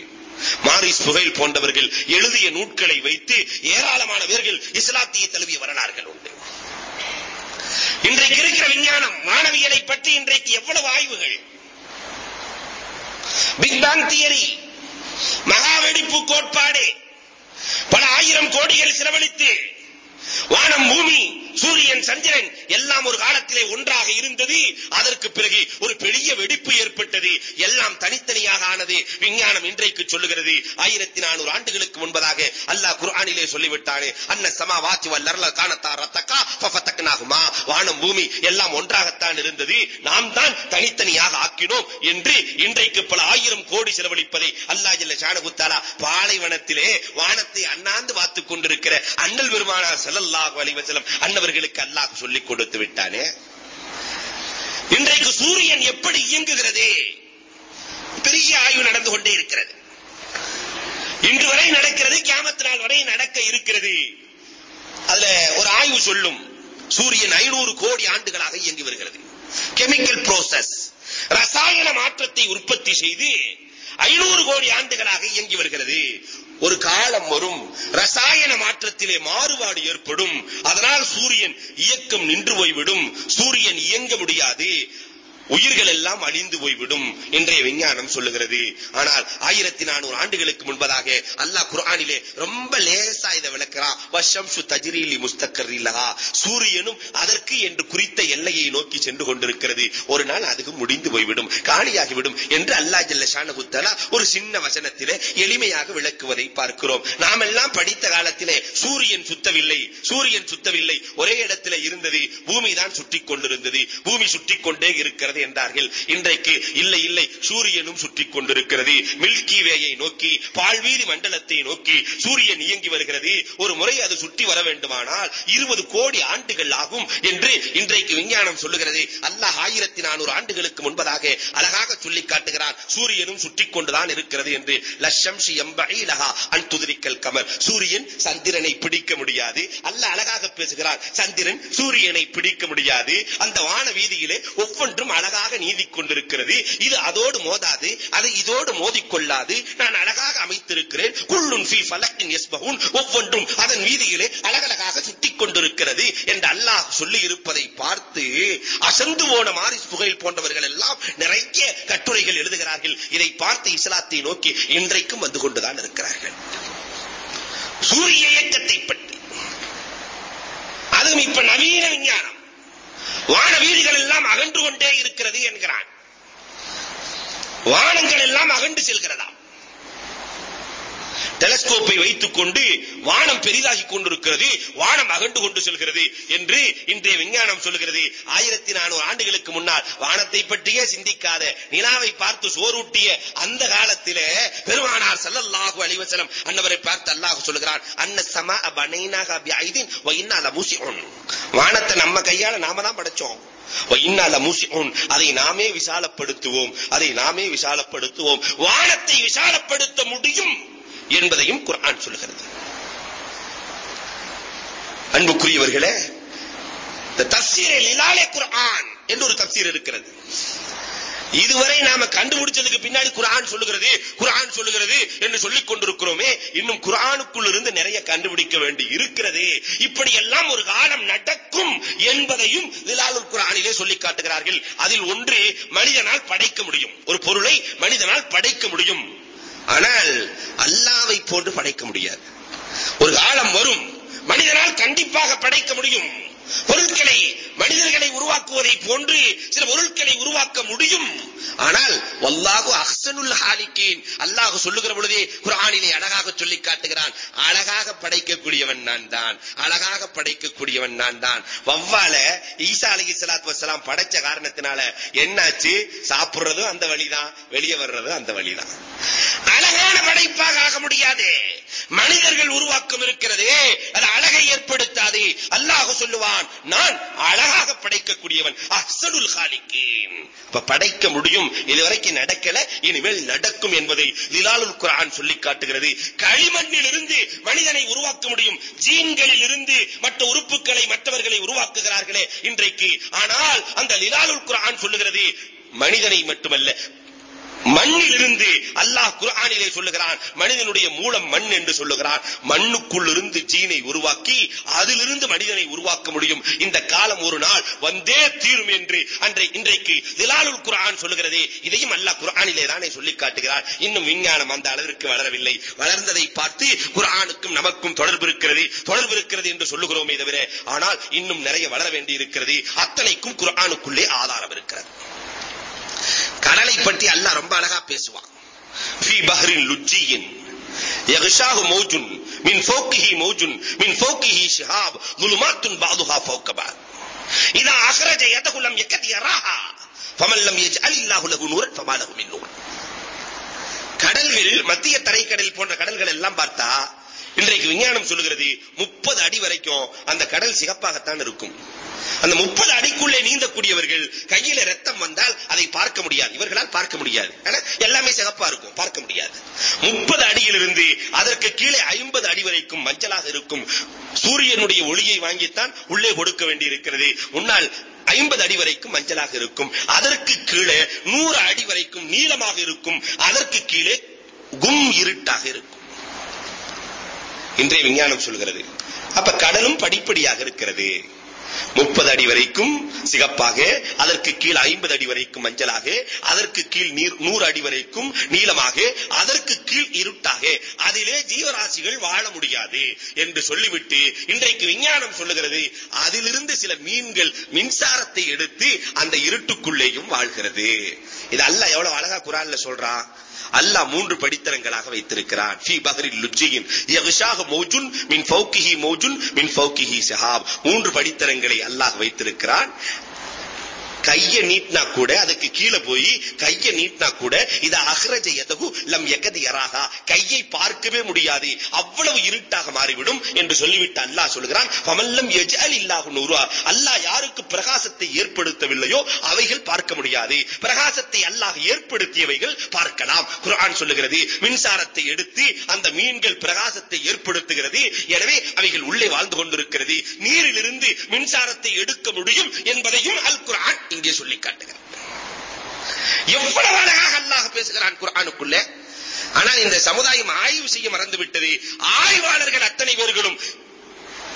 மாரிஸ் புகையில் போன்றவர்கள் எழுதிய நூட்களை வைத்து ஏராளமான பேர்கள் இஸ்லாத்திய தழுவிய வரலாறுகள் உண்டு. இன்றைக்கு இருக்கிற விஞ்ஞானம் மாணவியலை பற்றி இன்றைக்கு எவ்வளவு ஆய்வுகள்? பிக் பேங் தியரி மகா வெடிப்பு கோட்பாடு. பல ஆயிரம் கோடிகள் செலவழித்து வானம் பூமி சூரியன் சந்திரன் எல்லாம் ஒரு காலத்திலே ஒன்றாக இருந்தது. அதற்கு பிறகு ஒரு பெரிய வெடிப்பு ஏற்பட்டது. எல்லாம் தனித்தனியாக ஆனது. விஞ்ஞானம் இன்றைக்கு சொல்லுகிறது. ஆயிரத்தி நானூறு ஆண்டுகளுக்கு முன்பதாக அல்லாஹ் குர்ஆனிலே சொல்லிவிட்டானே அன்ன சமாவாத்தி வல்லர்ல காணத்தா ரத்தக்கா பஃபத்தக்கனாகுமா வானம் பூமி எல்லாம் ஒன்றாகத்தான் இருந்தது. நாம் தான் தனித்தனியாக ஆக்கினோம் என்று இன்றைக்கு பல ஆயிரம் கோடி செலவழிப்பதை அல்லாஹ் ஜல்ல ஷானகுத்தாலா பாலைவனத்திலே வானத்தை அண்ணாந்து பார்த்துக் கொண்டிருக்கிற அண்ணல் பெருமானார் ஸல்லல்லாஹு அலைஹி வஸல்லம் அவர்களுக்கு அல்லாஹ் சொல்லிக் கொடுத்து விட்டானே? இன்றைக்கு சூரியன் எப்படி இயங்குகிறது? பெரிய ஆய்வு நடந்து கொண்டே இருக்கிறது. இன்று வரை நடக்கிறது கியாமத் நாள் வரை நடக்க இருக்கிறது. அதுல ஒரு ஆய்வு சொல்லும். சூரியன் ஐநூறு கோடி ஆண்டுகளாக இயங்கி வருகிறது. கெமிக்கல் ப்ரோசஸ் ரசாயன மாற்றத்தை உற்பத்தி செய்து ஐநூறு கோடி ஆண்டுகளாக இயங்கி வருகிறது. ஒரு காலம் வரும். ரசாயன மாற்றத்திலே மாறுபாடு ஏற்படும். அதனால் சூரியன் இயக்கம் நின்று போய்விடும். சூரியன் இயங்க முடியாது. உயிர்கள் எல்லாம் அழிந்து போய்விடும் இன்றைய விஞ்ஞானம் சொல்லுகிறது. ஆனால் ஆயிரத்தி நானூறு ஆண்டுகளுக்கு முன்பதாக அல்லாஹ் குரானிலே ரொம்ப லேசா இதை விளக்குறான் வஷம் தஜ்ரீலி முஸ்தக்கர் சூரியனும் அதற்கு என்று குறித்த எல்லையை நோக்கி சென்று கொண்டிருக்கிறது. ஒரு நாள் அதுக்கு முடிந்து போய்விடும் காலியாகிவிடும் என்று அல்லாஹ் ஜல்ல ஷானஹு ஒரு சின்ன வசனத்திலே எளிமையாக விளக்குவதை பார்க்கிறோம். நாம் எல்லாம் படித்த காலத்திலே சூரியன் சுத்தவில்லை சூரியன் சுத்தவில்லை. ஒரே இடத்திலே இருந்தது பூமி தான் சுற்றி கொண்டிருந்தது பூமி சுற்றி கொண்டே இருக்கிறது இருக்கிறது என்றார்கள். இன்றைக்கு இல்லை இல்லை சூரியனும் சுற்றி கொண்டிருக்கிறது. மில்கி வேயை நோக்கி பால்வீதி மண்டலத்தை நோக்கி சூரியன் இயங்கி வருகிறது. ஒரு முறை அது சுற்றி வர வேண்டுமானால் இருபது கோடி ஆண்டுகள் ஆகும் என்று இன்றைக்கு விஞ்ஞானம் சொல்லுகிறது. அல்லாஹ் ஆயிரத்தி நானூறு ஆண்டுகளுக்கு முன்பதாக அழகாக சொல்லி காட்டுகிறான். சூரியனும் சுற்றி கொண்டுதான் இருக்கிறது என்று. லட்சம் லஹா அன் துதிரிக்கல் கமர். சூரியன் சந்திரனை பிடிக்க முடியாது. அல்ல அழகாக பேசுகிறார் சந்திரன் சூரியனை பிடிக்க முடியாது. அந்த வான வீதியிலே ஒவ்வொன்றும் அழகாக அழகாக நீதி கொண்டிருக்கிறது இது அதோடு மோதாது அது இதோடு மோதிக்கொள்ளாது. நான் அழகாக அமைத்திருக்கிறேன். குள்ளுன் ஃபீ ஃபலக்கின் யஸ்பஹூன். ஒவ்வொன்றும் அதன் வீதியிலே அழகழகாக சுத்திக் கொண்டிருக்கிறது என்று அல்லாஹ் சொல்லி இருப்பதை பார்த்து அசந்து போன மாரிஸ் புகையில் போன்றவர்கள் எல்லாம் நிறைய கட்டுரைகள் எழுதுகிறார்கள். இதை பார்த்து இஸ்லாத்தை நோக்கி இன்றைக்கும் வந்து கொண்டுதான் இருக்கிறார்கள். சூரிய இயக்கத்தை பற்றி. அதுவும் இப்ப நவீன விஞ்ஞானம். வான வீதிகள் எல்லாம் அகன்று கொண்டே இருக்கிறது என்கிறான். வானங்கள் எல்லாம் அகன்று செல்கிறதாம். டெலஸ்கோப்பை வைத்துக் கொண்டு வானம் பெரிதாகி கொண்டிருக்கிறது வானம் அகண்டு கொண்டு செல்கிறது என்று இன்றைய விஞ்ஞானம் சொல்கிறது ஆயிரத்தி நானூறு ஆண்டுகளுக்கு முன்னால் வானத்தை பற்றியே சிந்திக்காத நிலாவை பார்த்து சோரூட்டிய அந்த காலத்திலே பெருமானார் ஸல்லல்லாஹு அலைஹி அன்னவரை பார்த்து அல்லாஹ் சொல்கிறான் அன்ன சமா பனைனாக பிஐதின் வ இன்னா லமுசிஉன். வானத்தை நம்ம கையால நாம தான் படைச்சோம். அதை நாமே விசாலப்படுத்துவோம். அதை நாமே விசாலப்படுத்துவோம். வானத்தை விசாலப்படுத்த முடியும். என்பதையும் குர்ஆன் சொல்கிறது அன்புக்குரியவர்களே குர்ஆன் என்று ஒரு தப்சீர் இருக்கிறது. இதுவரை நாம கண்டுபிடிச்சதுக்கு பின்னாடி குரான் சொல்லுகிறது குரான் சொல்லுகிறது என்று சொல்லிக் கொண்டிருக்கிறோமே இன்னும் குரானுக்குள் இருந்து நிறைய கண்டுபிடிக்க வேண்டி இருக்கிறது. இப்படி எல்லாம் ஒரு காலம் நடக்கும் என்பதையும் திலாலுல் குரானிலே சொல்லி காட்டுகிறார்கள். அதில் ஒன்று மனிதனால் படைக்க முடியும். ஒரு பொருளை மனிதனால் படைக்க முடியும். ஆனால் அல்லாவை போன்று படைக்க முடியாது. ஒரு காலம் வரும். மனிதனால் கண்டிப்பாக படைக்க முடியும். பொருட்களை மனிதர்களை உருவாக்குவதை போன்று சில பொருட்களை உருவாக்க முடியும். ஆனால் வல்லாஹு அஹ்சனுல் ஹாலிக்கீன் அல்லாஹ் சொல்லுகிற பொழுதே குர்ஆனிலே அழகாக சொல்லி காட்டுகிறான். அழகாக படைக்கக்கூடியவன் நான் தான். அழகாக படைக்கக்கூடியவன் நான் தான். வவ்வால ஈசா அலி சலாத் வசலாம் படைச்ச காரணத்தினால என்னாச்சு? சாப்பிடுறதும் அந்த வழிதான். வெளியே வர்றதும் அந்த வழிதான். அழகான படைப்பாக ஆக முடியாது. மனிதர்கள் உருவாக்கம் இருக்கிறது. அது அழகை ஏற்படுத்தாது. அல்லாஹ் சொல்லுவான் நான் அழகாக படைக்கக்கூடியவன் அஹ்சனுல் ஹாலிகீன் இப்ப படைக்க முடியும் இதுவரைக்கும் நடக்கல இனிமேல் நடக்கும் என்பதை லிலாலுல் குரான் சொல்லி காட்டுகிறது. களிமண்ணில் இருந்து மனிதனை உருவாக்க முடியும் ஜீன்களில் இருந்து மற்ற உறுப்புகளை மற்றவர்களை உருவாக்குகிறார்களே இன்றைக்கு. ஆனால் அந்த லிலாலுல் குரான் சொல்லுகிறது மனிதனை மட்டுமல்ல மண்ணிலிருந்து அல்லாஹ் குர்ஆனிலே சொல்லுகிறான் மனிதனுடைய மூலம் மண் என்று சொல்லுகிறான். மண்ணுக்குள்ளிருந்து ஜீனை உருவாக்கி அதிலிருந்து மனிதனை உருவாக்க முடியும். இந்த காலம் ஒரு நாள் வந்தே தீரும் என்று அன்றை இன்றைக்கு திலாலுல் குர்ஆன் சொல்லுகிறதே இதையும் அல்லாஹ் குர்ஆனிலே தானே சொல்லி காட்டுகிறார் இன்னும் விஞ்ஞானம் அந்த அளவிற்கு வளரவில்லை. வளர்ந்ததை பார்த்து குர்ஆனுக்கும் நமக்கும் தொடர்பு இருக்கிறது தொடர்பு இருக்கிறது என்று சொல்லுகிறோமே தவிர ஆனால் இன்னும் நிறைய வளர வேண்டி இருக்கிறது அத்தனைக்கும் குர்ஆனுக்குள்ளே ஆதாரம் இருக்கிறது. கடலை பற்றி அல்லாஹ் ரொம்ப அழகா பேசுவான் ஃபி பஹ்ரின் லுஜ்ஜியின் يغشاه موج من فوقه موج من فوقه شهاب ظلمات بعضها فوق بعض إذا أخرج يده لم يكد يراها فمن لم يجعل الله له نورا فما له من نور கடல்கள் மத்திய தரைக்கடல் போன்ற கடல்கள் எல்லாம் பார்த்தா இன்றைக்கு விஞ்ஞானம் சொல்லுகிறது முப்பது அடி வரைக்கும் அந்த கடல் சிகப்பாகத்தான் இருக்கும் அந்த முப்பது அடிக்குள்ளே நீந்தக்கூடியவர்கள் கையில ரத்தம் வந்தால் அதை பார்க்க முடியாது. இவர்களால் பார்க்க முடியாது. எல்லாமே சிகப்பா இருக்கும். பார்க்க முடியாது. முப்பது அடியிலிருந்து அதற்கு கீழே ஐம்பது அடி வரைக்கும் மஞ்சளாக இருக்கும். சூரியனுடைய ஒளியை வாங்கித்தான் உள்ளே கொடுக்க வேண்டி இருக்கிறது முன்னால் ஐம்பது அடி வரைக்கும் மஞ்சளாக இருக்கும். அதற்கு கீழே நூறு அடி வரைக்கும் நீளமாக இருக்கும். அதற்கு கீழே கும் இருட்டாக இருக்கும். இன்றைய விஞ்ஞானம் சொல்கிறது. அப்ப கடலும் படிப்படியாக இருக்கிறது. முப்பது அடி வரைக்கும் சிகப்பாக அதற்கு கீழ் ஐம்பது அடி வரைக்கும் மஞ்சளாக அதற்கு கீழ் நீர் நூறு அடி வரைக்கும் நீளமாக அதற்கு கீழ் இருட்டாக. அதிலே ஜீவராசிகள் வாழ முடியாது என்று சொல்லிவிட்டு இன்றைக்கு விஞ்ஞானம் சொல்லுகிறது அதிலிருந்து சில மீன்கள் மின்சாரத்தை எடுத்து அந்த இருட்டுக்குள்ளேயும் வாழ்கிறது. இது அல்ல எவ்வளவு அழகா குரான்ல சொல்றான். அல்லாஹ் மூன்று படித்தரங்களாக வைத்திருக்கிறான். ஃபி பஹரில் லுஜ்ஜியின். யக்ஷாஹு மௌஜுன் மின் ஃபௌகிஹி மௌஜுன் மின் ஃபௌகிஹி ஷஹாப். மூன்று படித்தரங்களை அல்லாஹ் வைத்திருக்கிறான். கைய நீட்டினா கூட அதுக்கு கீழே போய் கைய நீட்டினா கூட இது அஹ்ரஜ எதகு லம் எகதி யராகா கையை பார்க்கவே முடியாது. அவ்வளவு இருட்டாக மாறிவிடும் என்று சொல்லிவிட்டு அல்லாஹ் சொல்கிறான் ஃபமல்லம் யஜ்அல் இல்லாஹு நூரா. அல்லாஹ் யாருக்கு பிரகாசத்தை ஏற்படுத்தவில்லையோ அவைகள் பார்க்க முடியாது. பிரகாசத்தை அல்லாஹ் ஏற்படுத்தியவைகள் பார்க்கலாம். குர்ஆன் சொல்லுகிறது மின்சாரத்தை எடுத்து அந்த மீன்கள் பிரகாசத்தை ஏற்படுத்துகிறது. எனவே அவைகள் உள்ளே வாழ்ந்து கொண்டிருக்கிறது. நீரிலிருந்து மின்சாரத்தை எடுக்க முடியும் என்பதையும் அல் குர்ஆன் இங்கே சொல்லி காட்டுகிறார் எவ்வளவு அழகாக அல்லாஹ் பேசுகிறான் குர்ஆனுக்குள்ளே? ஆனால் இந்த சமுதாயம் ஆய்வு செய்ய மறந்து விட்டது ஆய்வாளர்கள் அத்தனை பேர்களும்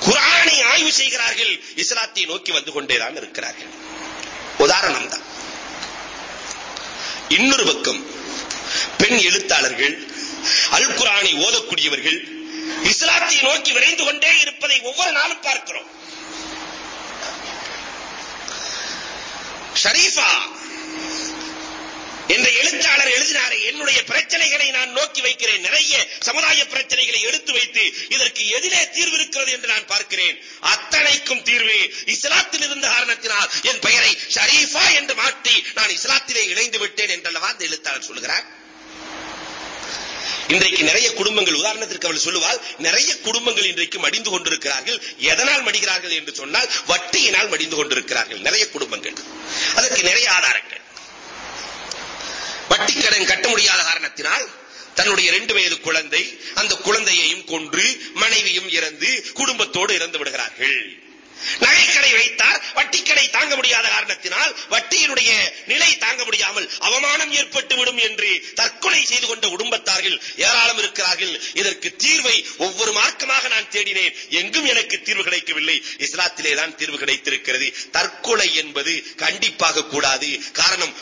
குரானை ஆய்வு செய்கிறார்கள். இஸ்லாத்தை நோக்கி வந்து கொண்டேதான் இருக்கிறார்கள். உதாரணம் தான் இன்னொரு பக்கம் பெண் எழுத்தாளர்கள் அல் குரானை ஓதக்கூடியவர்கள் இஸ்லாத்தை நோக்கி விரைந்து கொண்டே இருப்பதை ஒவ்வொரு நாளும் பார்க்கிறோம். ஷரீஃபா. என்ற எழுத்தாளர் எழுதினாரே என்னுடைய பிரச்சனைகளை நான் நோக்கி வைக்கிறேன். நிறைய சமுதாய பிரச்சனைகளை எடுத்து வைத்து இதற்கு எதிலே தீர்வு இருக்கிறது என்று நான் பார்க்கிறேன். அத்தனைக்கும் தீர்வு இஸ்லாத்தில் இருந்த காரணத்தினால் என் பெயரை ஷரீஃபா என்று மாற்றி நான் இஸ்லாத்திலே இணைந்து விட்டேன் என்றல்லவா அந்த எழுத்தாளர் சொல்கிறார் இன்றைக்கு நிறைய குடும்பங்கள் உதாரணத்திற்கு அவள் சொல்லுவாள் நிறைய குடும்பங்கள் இன்றைக்கு மடிந்து கொண்டிருக்கிறார்கள். எதனால் மடிகிறார்கள் என்று சொன்னால் வட்டியினால் மடிந்து கொண்டிருக்கிறார்கள். நிறைய குடும்பங்கள். அதற்கு நிறைய ஆதாரங்கள். வட்டி கடன் கட்ட முடியாத காரணத்தினால் தன்னுடைய ரெண்டு வயது குழந்தை அந்த குழந்தையையும் கொன்று மனைவியும் இறந்து குடும்பத்தோடு இறந்து விடுகிறார்கள். நகைக்கடை வைத்தார் வட்டிக்கடை தாங்க முடியாத காரணத்தினால் வட்டியினுடைய நிலை தாங்க முடியாமல் அவமானம் ஏற்பட்டு விடும் என்று தற்கொலை செய்து கொண்ட குடும்பத்தார்கள் ஏராளம் இருக்கிறார்கள். இதற்கு தீர்வை ஒவ்வொரு மார்க்கமாக நான் தேடினேன். எங்கும் எனக்கு தீர்வு கிடைக்கவில்லை. இஸ்லாத்திலே தான் தீர்வு கிடைத்திருக்கிறது. தற்கொலை என்பது கண்டிப்பாக கூடாது. காரணம்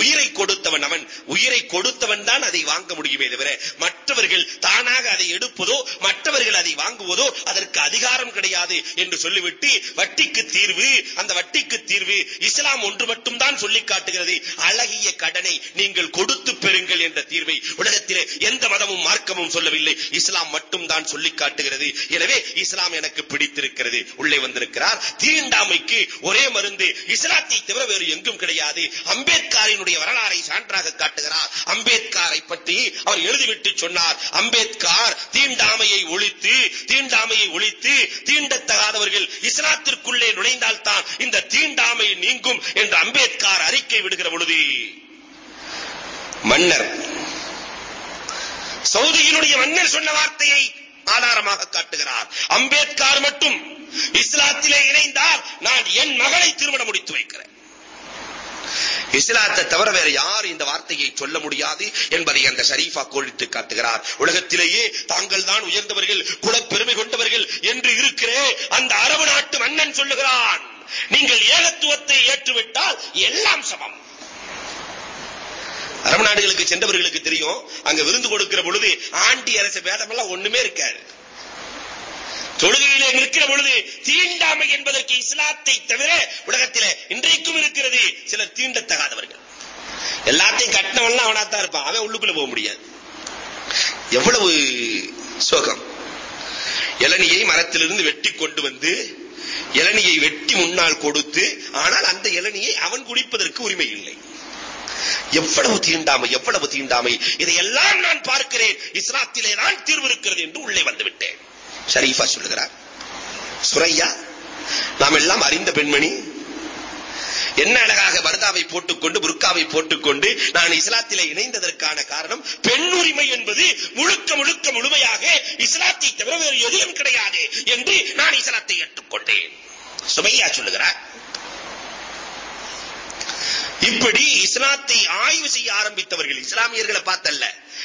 உயிரை கொடுத்தவன் அவன். உயிரை கொடுத்தவன் தான் அதை வாங்க முடியுமே தவிர மற்றவர்கள் தானாக அதை எடுப்பதோ மற்றவர்கள் அதை வாங்குவதோ அதற்கு அதிகாரம் கிடையாது என்று சொல்லிவிட்டு வட்டிக்கு தீர்வு அந்த வட்டிக்கு தீர்வு இஸ்லாம் ஒன்று மட்டும் தான் சொல்லி காட்டுகிறது. அழகிய கடனை நீங்கள் கொடுத்து பெறுங்கள் என்ற தீர்வை உலகத்திலே எந்த மதமும் மார்க்கமும் சொல்லவில்லை. இஸ்லாம் மட்டும் தான் சொல்லி காட்டுகிறது. எனவே இஸ்லாம் எனக்கு பிடித்திருக்கிறது. உள்ளே வந்திருக்கிறார். தீண்டாமைக்கு ஒரே மருந்து இஸ்லாத்தை தவிர வேறு எங்கும் கிடையாது. அம்பேத்கரினுடைய வரலாறை சான்றாக காட்டுகிறார். அம்பேத்கரை பற்றி அவர் எழுதிவிட்டு சொன்னார். அம்பேத்கர் தீண்டாமையை ஒழித்து தீண்டாமையை ஒழித்து தீண்டத்தகாதவர்கள் இஸ்லாம் இஸ்லாத்திற்குள்ளே நுழைந்தால்தான் இந்த தீண்டாமை நீங்கும் என்று அம்பேத்கர் அறிக்கை விடுகிற பொழுது மன்னர் சவுதியினுடைய மன்னர் சொன்ன வார்த்தையை ஆதாரமாக காட்டுகிறார். அம்பேத்கர் மட்டும் இஸ்லாத்திலே இணைந்தால் நான் என் மகளை திருமணம் முடித்து வைக்கிறேன். இஸ்லாத்தை தவிர வேற யார் இந்த வார்த்தையை சொல்ல முடியாது என்பதை அந்த ஷரீஃபா கோடிட்டு காட்டுகிறார். உலகத்திலேயே தாங்கள் தான் உயர்ந்தவர்கள் குலப்பெருமை கொண்டவர்கள் என்று இருக்கிறே அந்த அரபு நாட்டு மன்னன் சொல்லுகிறான். நீங்கள் ஏகத்துவத்தை ஏற்றுவிட்டால் எல்லாம் சமம். அரபு நாடுகளுக்கு சென்றவர்களுக்கு தெரியும் அங்க விருந்து கொடுக்கிற பொழுது ஆண்டி அரசு பேதமெல்லாம் ஒண்ணுமே இருக்காது. தொழுகையிலே நிற்கிற பொழுது தீண்டாமை என்பதற்கு இஸ்லாத்தை தவிர உலகத்திலே இன்றைக்கும் இருக்கிறது சிலர் தீண்டத்தகாதவர்கள். எல்லாத்தையும் கட்டினவன்லாம் அவனாத்தான் இருப்பான். அவன் உள்ளுக்குள்ள போக முடியாது. எவ்வளவு சோகம். இளநியை மரத்திலிருந்து வெட்டி கொண்டு வந்து இளநியை வெட்டி முன்னால் கொடுத்து ஆனால் அந்த இளநியை அவன் குடிப்பதற்கு உரிமை இல்லை. எவ்வளவு தீண்டாமை எவ்வளவு தீண்டாமை. இதையெல்லாம் நான் பார்க்கிறேன். இஸ்லாத்திலே தான் தீர்வு இருக்கிறது என்று உள்ளே வந்துவிட்டேன். ஷரீஃபா சொல்லுகிறார். சுரையா நாம் எல்லாம் அறிந்த பெண்மணி. என்ன அழகாக பர்தாவை போட்டுக்கொண்டு புர்காவை போட்டுக்கொண்டு நான் இஸ்லாத்திலே இணைந்ததற்கான காரணம் பெண் உரிமை என்பது முழுக்க முழுக்க முழுமையாக இஸ்லாத்தை தவிர வேறு எதிலும் கிடையாது என்று நான் இஸ்லாத்தை ஏற்றுக்கொண்டேன். சுமையா சொல்லுகிறார். இப்படி இஸ்லாத்தை ஆய்வு செய்ய ஆரம்பித்தவர்கள் இஸ்லாமியர்களை பார்த்தல்ல.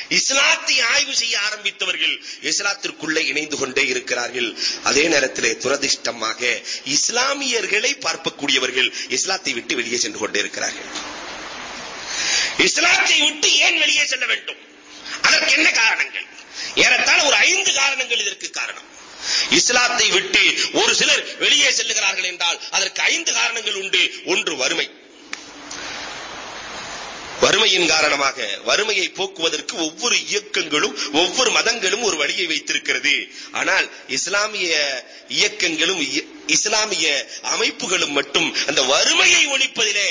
இஸ்லாத்தை ஆய்வு செய்ய ஆரம்பித்தவர்கள் இஸ்லாத்திற்குள்ளே இணைந்து கொண்டே இருக்கிறார்கள். அதே நேரத்திலே துரதிர்ஷ்டமாக இஸ்லாமியர்களை பார்க்கக்கூடியவர்கள் இஸ்லாத்தை விட்டு வெளியே சென்று கொண்டே இருக்கிறார்கள். இஸ்லாத்தை விட்டு ஏன் வெளியே செல்ல வேண்டும்? அதற்கு என்ன காரணங்கள்? ஏறத்தாழ ஒரு ஐந்து காரணங்கள் இதற்கு காரணம். இஸ்லாத்தை விட்டு ஒரு சிலர் வெளியே செல்லுகிறார்கள் என்றால் அதற்கு ஐந்து காரணங்கள் உண்டு. ஒன்று வறுமை. வறுமையின் காரணமாக வறுமையை போக்குவதற்கு ஒவ்வொரு இயக்கங்களும் ஒவ்வொரு மதங்களும் ஒரு வழியை வைத்திருக்கிறது. ஆனால் இஸ்லாமிய இயக்கங்களும் இஸ்லாமிய அமைப்புகளும் மட்டும் அந்த வறுமையை ஒழிப்பதிலே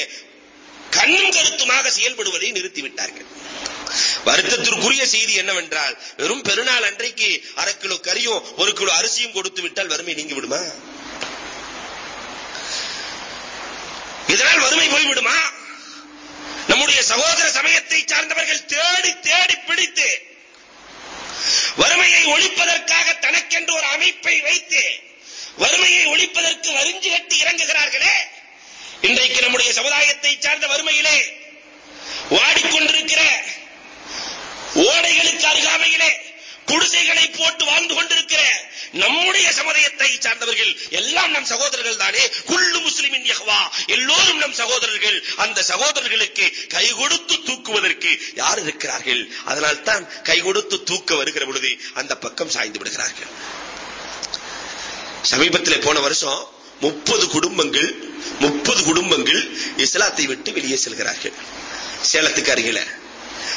கண்ணும் கருத்துமாக செயல்படுவதை நிறுத்திவிட்டார்கள். வருத்தத்திற்குரிய செய்தி என்னவென்றால் வெறும் பெருநாள் அன்றைக்கு அரை கிலோ கறியும் ஒரு கிலோ அரிசியும் கொடுத்து விட்டால் வறுமை நீங்கி விடுமா இதனால் வறுமை போய்விடுமா? நம்முடைய சகோதர சமயத்தை சார்ந்தவர்கள் தேடி தேடி பிடித்து வறுமையை ஒழிப்பதற்காக தனக்கென்று ஒரு அமைப்பை வைத்து வறுமையை ஒழிப்பதற்கு வரிஞ்சு கட்டி இறங்குகிறார்களே இன்றைக்கு நம்முடைய சமுதாயத்தை சார்ந்த வறுமையிலே வாடிக்கொண்டிருக்கிற ஓடைகளுக்கு அருகாமையிலே குடிசைகளை போட்டு வாழ்ந்து கொண்டிருக்கிற நம்முடைய சமுதாயத்தை சார்ந்தவர்கள் எல்லாம் நம் சகோதரர்கள் தானே குள்ளு முஸ்லிமின் யஹ்வா எல்லோரும் நம் சகோதரர்கள் அந்த சகோதரர்களுக்கு கை கொடுத்து தூக்குவதற்கு யார் இருக்கிறார்கள்? அதனால் தான் கை கொடுத்து தூக்க வருகிற பொழுது அந்த பக்கம் சாய்ந்து விடுகிறார்கள். சமீபத்தில் போன வருஷம் முப்பது குடும்பங்கள் முப்பது குடும்பங்கள் இஸ்லாத்தை விட்டு வெளியே செல்கிறார்கள். சேலத்துக்கு அருகில.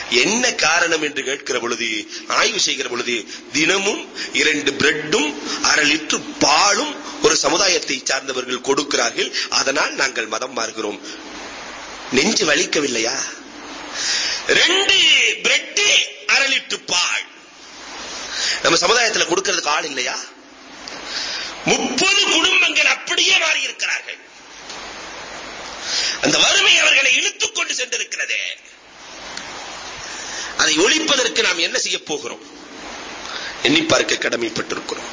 என்ன காரணம் என்று கேட்கிற பொழுது ஆய்வு செய்கிற பொழுது தினமும் இரண்டு பிரெட்டும் அரை லிட்டர் பாலும் ஒரு சமுதாயத்தை சார்ந்தவர்கள் கொடுக்கிறார்கள். அதனால் நாங்கள் மதம் மாறுகிறோம். நெஞ்சு வலிக்கவில்லையா? ரெண்டு பிரெட்டு அரை லிட்டர் பால். நம்ம சமுதாயத்தில் கொடுக்கிறதுக்கு ஆள் இல்லையா? முப்பது குடும்பங்கள் அப்படியே மாறி இருக்கிறார்கள் அந்த வறுமை அவர்களை இழுத்துக் கொண்டு சென்றிருக்கிறது. அதை ஒழிப்பதற்கு நாம் என்ன செய்ய போகிறோம்? எண்ணி பார்க்க கடமைப்பட்டிருக்கிறோம்.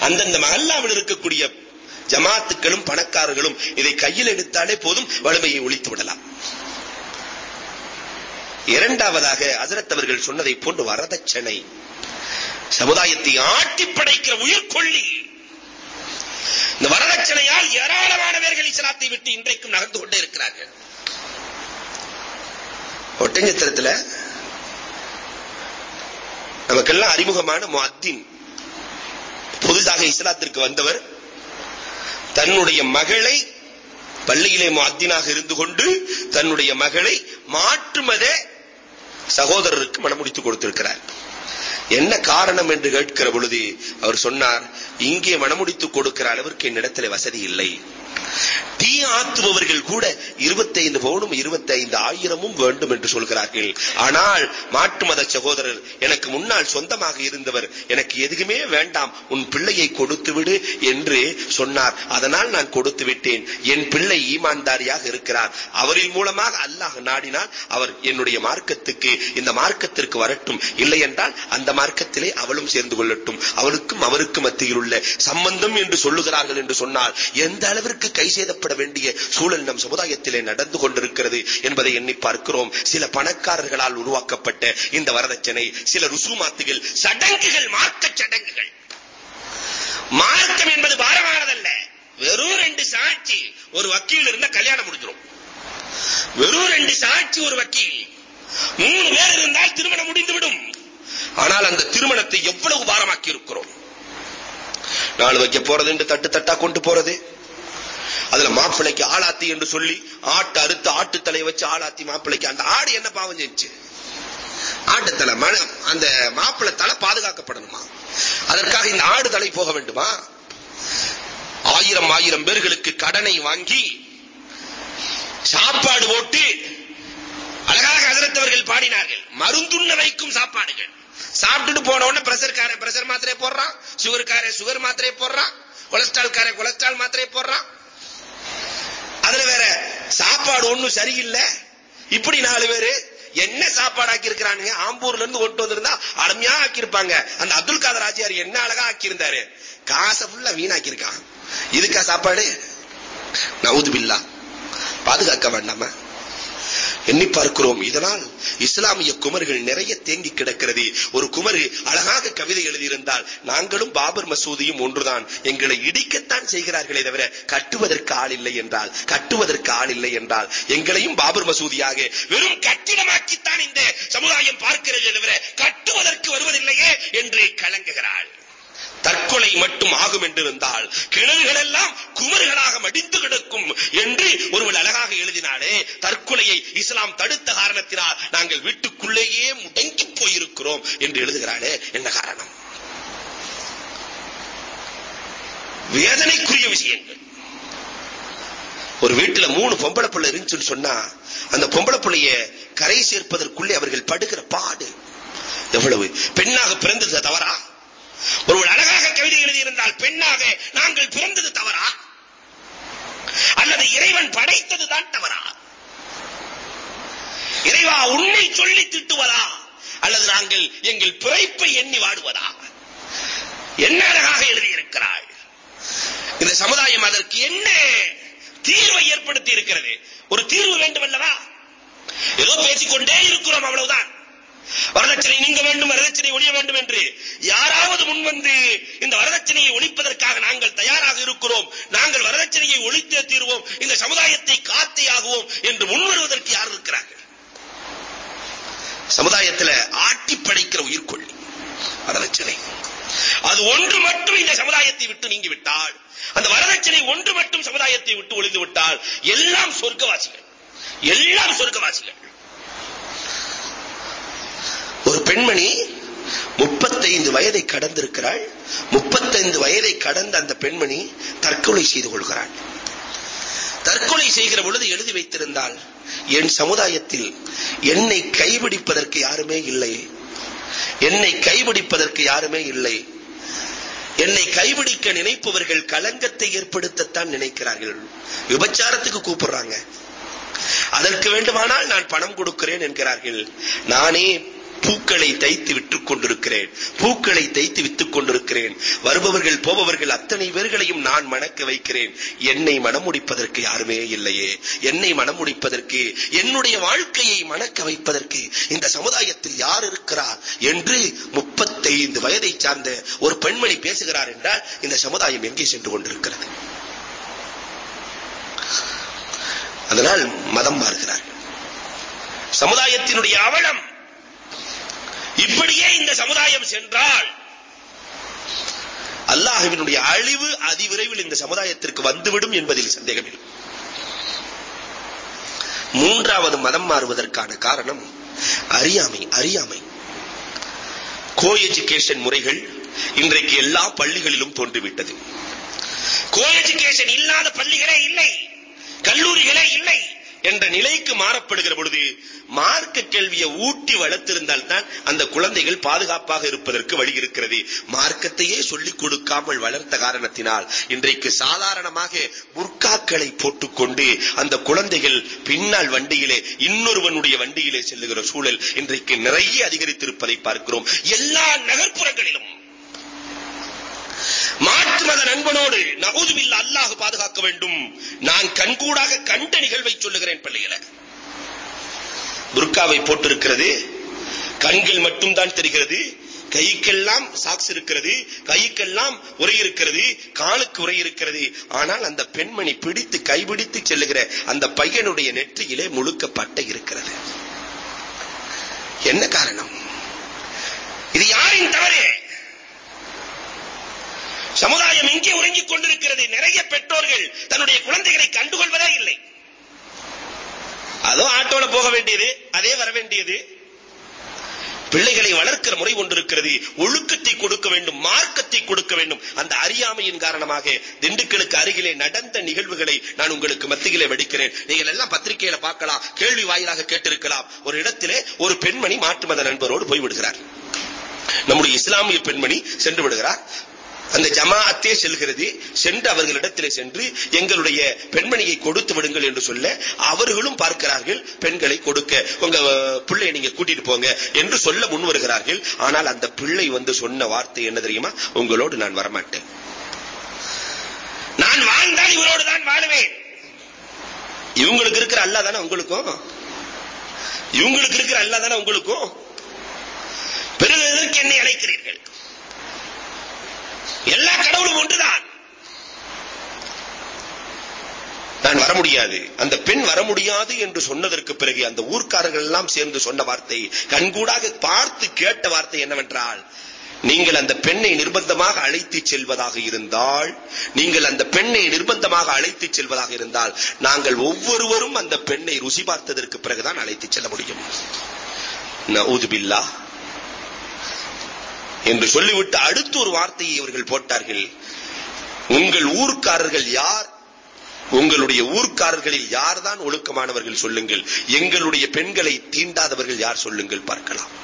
அந்தந்த மகல்லாவில் இருக்கக்கூடிய ஜமாத்துக்களும் பணக்காரர்களும் இதை கையில் எடுத்தாலே போதும் வலிமையை ஒழித்து விடலாம். இரண்டாவதாக அசரத் அவர்கள் சொன்னதை போன்று வரதட்சணை. சமுதாயத்தை ஆட்டி படைக்கிற உயிர்கொள்ளி இந்த வரதட்சணையால் ஏராளமானவர்கள் இஸ்லாத்தை விட்டு இன்றைக்கும் நகர்ந்து கொண்டே இருக்கிறார்கள். ஒட்டஞ்சத்திரத்துல நமக்கெல்லாம் அறிமுகமான முஅத்தின் புதிதாக இஸ்லாத்திற்கு வந்தவர் தன்னுடைய மகளை பள்ளியிலே முஅத்தினாக இருந்து கொண்டு தன்னுடைய மகளை மாற்றுமத சகோதரருக்கு மனமுடித்து கொடுத்திருக்கிறார். என்ன காரணம் என்று கேட்கிற பொழுது அவர் சொன்னார் இங்கே மனமுடித்து கொடுக்கிற அளவிற்கு என்னிடத்தில் வசதி இல்லை. தீ ஆத்துபவர்கள் கூட இருபத்தைந்து பவுனும் இருபத்தைந்து ஆயிரமும் வேண்டும் என்று சொல்கிறார்கள். ஆனால் மாட்டு மத சகோதரர் எனக்கு முன்னால் சொந்தமாக இருந்தவர் எனக்கு எதுவுமே வேண்டாம் உன் பிள்ளையை கொடுத்து விடு என்று சொன்னார். அதனால் நான் கொடுத்து விட்டேன். என் பிள்ளை ஈமான்தாரியாக இருக்கிறார். அவரின் மூலமாக அல்லாஹ் நாடினால் அவர் என்னுடைய மார்க்கத்துக்கு இந்த மார்க்கத்திற்கு வரட்டும். இல்லை என்றால் அந்த மார்க்கத்திலே அவளும் சேர்ந்து கொள்ளட்டும். அவளுக்கும் அவருக்கும் மத்தியில் உள்ள சம்பந்தம் என்று சொல்லுகிறார்கள் என்று சொன்னால் எந்த அளவிற்கு கை செய்தப்பட வேண்டிய சூழல் நம் சமுதாயத்திலே நடந்து கொண்டிருக்கிறது என்பதை எண்ணி பார்க்கிறோம். சில பணக்காரர்களால் உருவாக்கப்பட்ட இந்த வரதட்சணை சில ருசுமாத்துகள் சடங்குகள் மார்க்க சடங்குகள். மார்க்கம் என்பது பாரமானதல்ல. வெறும் ரெண்டு சாட்சி. ஒரு வக்கீல் இருந்தா கல்யாணம் முடிஞ்சிடும் வெறும் ரெண்டு சாட்சி ஒரு வக்கீல். மூணு பேர் இருந்தால் திருமணம் முடிந்துவிடும். ஆனால் அந்த திருமணத்தை எவ்வளவு பாரமாக்கி இருக்கிறோம்? நாலு வைக்க போறது என்று தட்டு தட்டா கொண்டு போறது? அதுல மாப்பிள்ளைக்கு ஆளாத்தி என்று சொல்லி ஆட்டு அறுத்து ஆட்டு தலையை வச்சு ஆளாத்தி மாப்பிள்ளைக்கு அந்த ஆடு என்ன பாவம் செஞ்சு ஆட்டுத்தலை. மழை அந்த மாப்பிள்ளை தலை பாதுகாக்கப்படணுமா? அதற்காக இந்த ஆடு தலை போக வேண்டுமா? ஆயிரம் ஆயிரம் பேர்களுக்கு கடனை வாங்கி சாப்பாடு போட்டு அழகாக அதிரத்தவர்கள் பாடினார்கள். மருந்துண்ண வைக்கும் சாப்பாடுகள். சாப்பிட்டுட்டு போன உடனே பிரஷர்கார பிரஷர் மாத்திரை போடுறான். சுகர்கார சுகர் மாத்திரை போடுறான். கொலஸ்ட்ரால் கார கொலஸ்ட்ரால் மாத்திரை போடுறான். அதுல வேற சாப்பாடு ஒண்ணும் சரியில்லை. இப்படி நாலு பேரு என்ன சாப்பாடு ஆக்கி இருக்கிறானுங்க ஆம்பூர்ல இருந்து கொண்டு வந்திருந்தா அருமையா ஆக்கி இருப்பாங்க அந்த அப்துல் காதர் ஆச்சியார் என்ன அழகா ஆக்கி இருந்தாரு காசை ஃபுல்லா வீணாக்கி இருக்கான் இதுக்கா சாப்பாடு? நவுது பில்லா. பாதுகாக்க வேண்டாமா? எண்ணி பார்க்கிறோம். இதனால் இஸ்லாமிய குமர்கள் நிறைய தேங்கி கிடக்கிறது. ஒரு குமரு அழகாக கவிதை எழுதியிருந்தால் நாங்களும் பாபர் மசூதியும் ஒன்றுதான். எங்களை இடிக்கத்தான் செய்கிறார்களே தவிர கட்டுவதற்கு ஆள் இல்லை என்றால் கட்டுவதற்கு ஆள் இல்லை என்றால் எங்களையும் பாபர் மசூதியாக வெறும் கட்டிடமாக்கித்தான் இந்த சமுதாயம் பார்க்கிறது தவிர கட்டுவதற்கு வருவதில்லையே என்று கலங்குகிறாள். தற்கொலை மட்டும் ஆகும் என்று இருந்தால் கிணறுகள் எல்லாம் குமர்களாக மடிந்து கிடக்கும் என்று ஒருவள் அழகாக எழுதினாலே தற்கொலையை இஸ்லாம் தடுத்த காரணத்தினால் நாங்கள் வீட்டுக்குள்ளேயே முடங்கி போயிருக்கிறோம் என்று எழுதுகிறாளே என்ன காரணம்? வேதனைக்குரிய விஷயங்கள். ஒரு வீட்டுல மூணு பொம்பளை பிள்ளை இருந்துச்சுன்னு சொன்னா அந்த பொம்பளை பிள்ளைய கரை சேர்ப்பதற்குள்ளே அவர்கள் படுகிற பாடு எவ்வளவு? பெண்ணாக பிறந்தது தவறா? ஒரு அழகாக கவிதை எழுதியிருந்தால் பெண்ணாக நாங்கள் பிறந்தது தவறா? அல்லது இறைவன் படைத்தது தான் தவறா? இறைவா உன்னை சொல்லி திட்டுவதா? அல்லது நாங்கள் எங்கள் பிழைப்பை எண்ணி வாடுவதா? என்ன அழகாக எழுதியிருக்கிறாள்? இந்த சமுதாயம் அதற்கு என்ன தீர்வை ஏற்படுத்தி இருக்கிறது ஒரு தீர்வு வேண்டும் அல்லவா ஏதோ பேசிக்கொண்டே இருக்கிறோம் அவ்வளவுதான். வரதட்சணை நீங்க வேண்டும் வரதட்சணை ஒழிய வேண்டும் என்று யாராவது முன்வந்து இந்த வரதட்சணையை ஒழிப்பதற்காக நாங்கள் தயாராக இருக்கிறோம். நாங்கள் வரதட்சணையை ஒழித்தே தீர்வோம். இந்த சமுதாயத்தை காத்தே ஆகுவோம் என்று முன்வருவதற்கு யார் இருக்கிறார்கள்? சமுதாயத்துல ஆட்டி படைக்கிற உயிர்கொள்ளி வரதட்சணை. அது ஒன்று மட்டும் இந்த சமுதாயத்தை விட்டு நீங்கி விட்டால் அந்த வரதட்சணை ஒன்று மட்டும் சமுதாயத்தை விட்டு ஒளிந்து விட்டால் எல்லாம் சொர்க்கவாசிகள். எல்லாம் சொர்க்கவாசிகள் ஒரு பெண்மணி முப்பத்தைந்து வயதை கடந்திருக்கிறாள். முப்பத்தைந்து வயதை கடந்த அந்த பெண்மணி தற்கொலை செய்து கொள்கிறாள். தற்கொலை செய்கிற பொழுது எழுதி வைத்திருந்தால் என் சமுதாயத்தில் என்னை கைபிடிப்பதற்கு யாருமே இல்லை. என்னை கைபிடிப்பதற்கு யாருமே இல்லை. என்னை கைபிடிக்க நினைப்பவர்கள் களங்கத்தை ஏற்படுத்தத்தான் நினைக்கிறார்கள். விபச்சாரத்துக்கு கூப்பிடுறாங்க. அதற்கு வேண்டுமானால் நான் பணம் கொடுக்கிறேன் என்கிறார்கள். நானே பூக்களை தைத்து விற்றுக் கொண்டிருக்கிறேன். பூக்களை தைத்து வித்துக் கொண்டிருக்கிறேன். வருபவர்கள் போபவர்கள் அத்தனை பேர்களையும் நான் மணக்க வைக்கிறேன். என்னை மணமுடிப்பதற்கு யாருமே இல்லையே. என்னை மணமுடிப்பதற்கு என்னுடைய வாழ்க்கையை மணக்க வைப்பதற்கு இந்த சமுதாயத்தில் யார் இருக்கிறார் என்று முப்பத்தைந்து வயதை சார்ந்த ஒரு பெண்மணி பேசுகிறார் என்றால் இந்த சமுதாயம் எங்கே சென்று கொண்டிருக்கிறது? அதனால் மதம் மாறுகிறார்கள். சமுதாயத்தினுடைய அவலம் இப்படியே இந்த சமுதாயம் சென்றால் அல்லாஹுவினுடைய அழிவு அதிவிரைவில் இந்த சமுதாயத்திற்கு வந்துவிடும் என்பதில் சந்தேகமில்லை. மூன்றாவது மதம் மாறுவதற்கான காரணம் அறியாமை அறியாமை. கோ எஜுகேஷன் முறைகள் இன்றைக்கு எல்லா பள்ளிகளிலும் தோன்றிவிட்டது. கோ எஜுகேஷன் இல்லாத பள்ளிகளே இல்லை கல்லூரிகளே இல்லை. என்ற நிலைக்கு மாறப்படுகிற பொழுது மார்க்க கேள்வியை ஊட்டி வளர்த்திருந்தால் தான் அந்த குழந்தைகள் பாதுகாப்பாக இருப்பதற்கு வழி இருக்கிறது. மார்க்கத்தையே சொல்லிக் கொடுக்காமல் வளர்த்த காரணத்தினால் இன்றைக்கு சாதாரணமாக புர்காக்களை போட்டுக்கொண்டு அந்த குழந்தைகள் பின்னால் வண்டியிலே இன்னொருவனுடைய வண்டியிலே செல்லுகிற சூழல் இன்றைக்கு நிறைய அதிகரித்திருப்பதை பார்க்கிறோம். எல்லா நகர்ப்புறங்களிலும் மாற்று மத நண்பனோடு நகுதுபில்லா அல்லாஹ் பாதுகாக்க வேண்டும். நான் கண்கூடாக கண்ட நிகழ்வை சொல்லுகிறேன் பிள்ளைகளை. புர்காவை போட்டிருக்கிறது. கண்கள் மட்டும் தான் தெரிகிறது. கைக்கெல்லாம் சாக்ஸ் இருக்கிறது. கைக்கெல்லாம் உரை இருக்கிறது. காலுக்கு உரை இருக்கிறது. ஆனால் அந்த பெண்மணி பிடித்து கைபிடித்து செல்லுகிற அந்த பையனுடைய நெற்றியிலே முழுக்க பட்டை இருக்கிறது. என்ன காரணம்? இது யாரின் தவறு? சமுதாயம் எங்கே உறங்கிக் கொண்டிருக்கிறது. நிறைய பெற்றோர்கள் தன்னுடைய குழந்தைகளை கண்டுகொள்வதே இல்லை. அதோ ஆட்டோல போக வேண்டியது அதே வர வேண்டியது. பிள்ளைகளை வளர்க்கிற முறை கொண்டிருக்கிறது ஒழுக்கத்தை கொடுக்க வேண்டும் மார்க்கத்தை கொடுக்க வேண்டும். அந்த அறியாமையின் காரணமாக திண்டுக்கலுக்கு அருகிலே நடந்த நிகழ்வுகளை நான் உங்களுக்கு மத்தியிலே வெடிக்கிறேன். நீங்கள் எல்லாம் பத்திரிகையில பார்க்கலாம் கேள்வி வாயிலாக கேட்டிருக்கலாம். ஒரு இடத்திலே ஒரு பெண்மணி மாற்று மத நண்பரோடு போய்விடுகிறார். நம்முடைய இஸ்லாமிய பெண்மணி சென்று விடுகிறார். அந்த ஜமாஅத்தே செல்கிறது. சென்று அவர்களிடத்திலே சென்று எங்களுடைய பெண்மணியை கொடுத்து விடுங்கள் என்று சொல்ல அவர்களும் பார்க்கிறார்கள் பெண்களை கொடுக்க. உங்க பிள்ளையை நீங்க கூட்டிட்டு போங்க என்று சொல்ல முன் வருகிறார்கள். ஆனால் அந்த பிள்ளை வந்து சொன்ன வார்த்தை என்ன தெரியுமா? உங்களோடு நான் வரமாட்டேன். நான் வாழ்ந்தால் இவரோடு தான் வாழுவேன். இவங்களுக்கு இருக்கிற அல்லா தானே உங்களுக்கும்? இவங்களுக்கு இருக்கிற அல்லா தானே உங்களுக்கும்? பெறுவதற்கு என்னை அழைக்கிறீர்கள்? எல்லா கடவுளும் ஒன்றுதான். நான் வர முடியாது. அந்த பெண் வர முடியாது என்று சொன்னதற்கு பிறகு அந்த ஊர்க்காரர்கள் எல்லாம் சேர்ந்து சொன்ன வார்த்தை கண்கூடாக பார்த்து கேட்ட வார்த்தை என்னவென்றால் நீங்கள் அந்த பெண்ணை நிர்பந்தமாக அழைத்து செல்வதாக இருந்தால் நீங்கள் அந்த பெண்ணை நிர்பந்தமாக அழைத்து செல்வதாக இருந்தால் நாங்கள் ஒவ்வொருவரும் அந்த பெண்ணை ருசி பார்த்ததற்கு பிறகுதான் அழைத்து செல்ல முடியும். நவுதுபில்லா என்று சொல்லிவிட்டு அடுத்து ஒரு வார்த்தையை இவர்கள் போட்டார்கள். உங்கள் ஊர்க்காரர்கள் யார்? உங்களுடைய ஊர்க்காரர்களில் யார்தான் ஒழுக்கமானவர்கள் சொல்லுங்கள். எங்களுடைய பெண்களை தீண்டாதவர்கள் யார் சொல்லுங்கள் பார்க்கலாம்.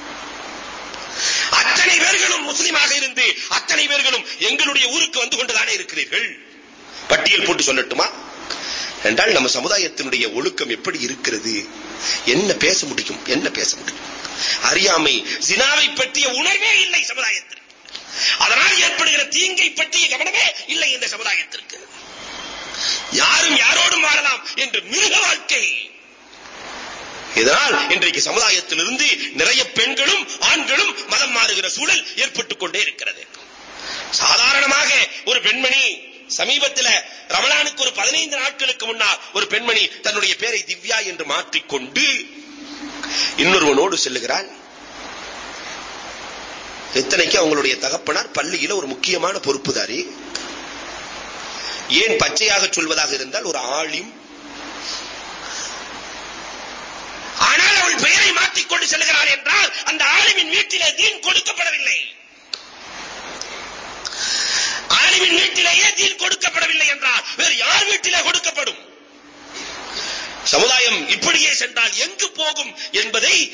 அத்தனை பேர்களும் முஸ்லிமாக இருந்து அத்தனை பேர்களும் எங்களுடைய ஊருக்கு வந்து கொண்டுதானே இருக்கிறீர்கள்? பட்டியல் போட்டு சொல்லட்டுமா? என்றால் நம்ம சமுதாயத்தினுடைய ஒழுக்கம் எப்படி இருக்கிறது? என்ன பேச முடியும்? என்ன பேச முடியும்? அறியாமை ஜினாவை பற்றிய உணர்வே இல்லை சமுதாயத்திற்கு. அதனால் ஏற்படுகிற தீங்கை பற்றிய கவனமே இல்லை இந்த சமுதாயத்திற்கு. யாரும் யாரோடும் வாழலாம் என்று மிருக வாழ்க்கை. இதனால் இன்றைக்கு சமுதாயத்திலிருந்து நிறைய பெண்களும் ஆண்களும் மதம் மாறுகிற சூழல் ஏற்பட்டுக் கொண்டே இருக்கிறது. சாதாரணமாக ஒரு பெண்மணி சமீபத்தில் ரமலானுக்கு ஒரு பதினைந்து நாட்களுக்கு முன்னால் ஒரு பெண்மணி தன்னுடைய பேரை திவ்யா என்று மாற்றிக்கொண்டு இன்னொருவனோடு செல்லுகிறாள். இத்தனைக்கு அவங்களுடைய தகப்பனார் பள்ளியில ஒரு முக்கியமான பொறுப்புதாரி. ஏன் பச்சையாக சொல்வதாக இருந்தால் ஒரு ஆளிம் ஆனால் அவள் பெயரை மாற்றிக்கொண்டு செல்கிறாள் என்றால் அந்த ஆலிமின் வீட்டிலே தீன் கொடுக்கப்படவில்லை. ஆளுமின் வீட்டிலேயே தீன் கொடுக்கப்படவில்லை என்றால் வேறு யார் வீட்டிலே கொடுக்கப்படும்? சமுதாயம் இப்படியே சென்றால் எங்கு போகும் என்பதை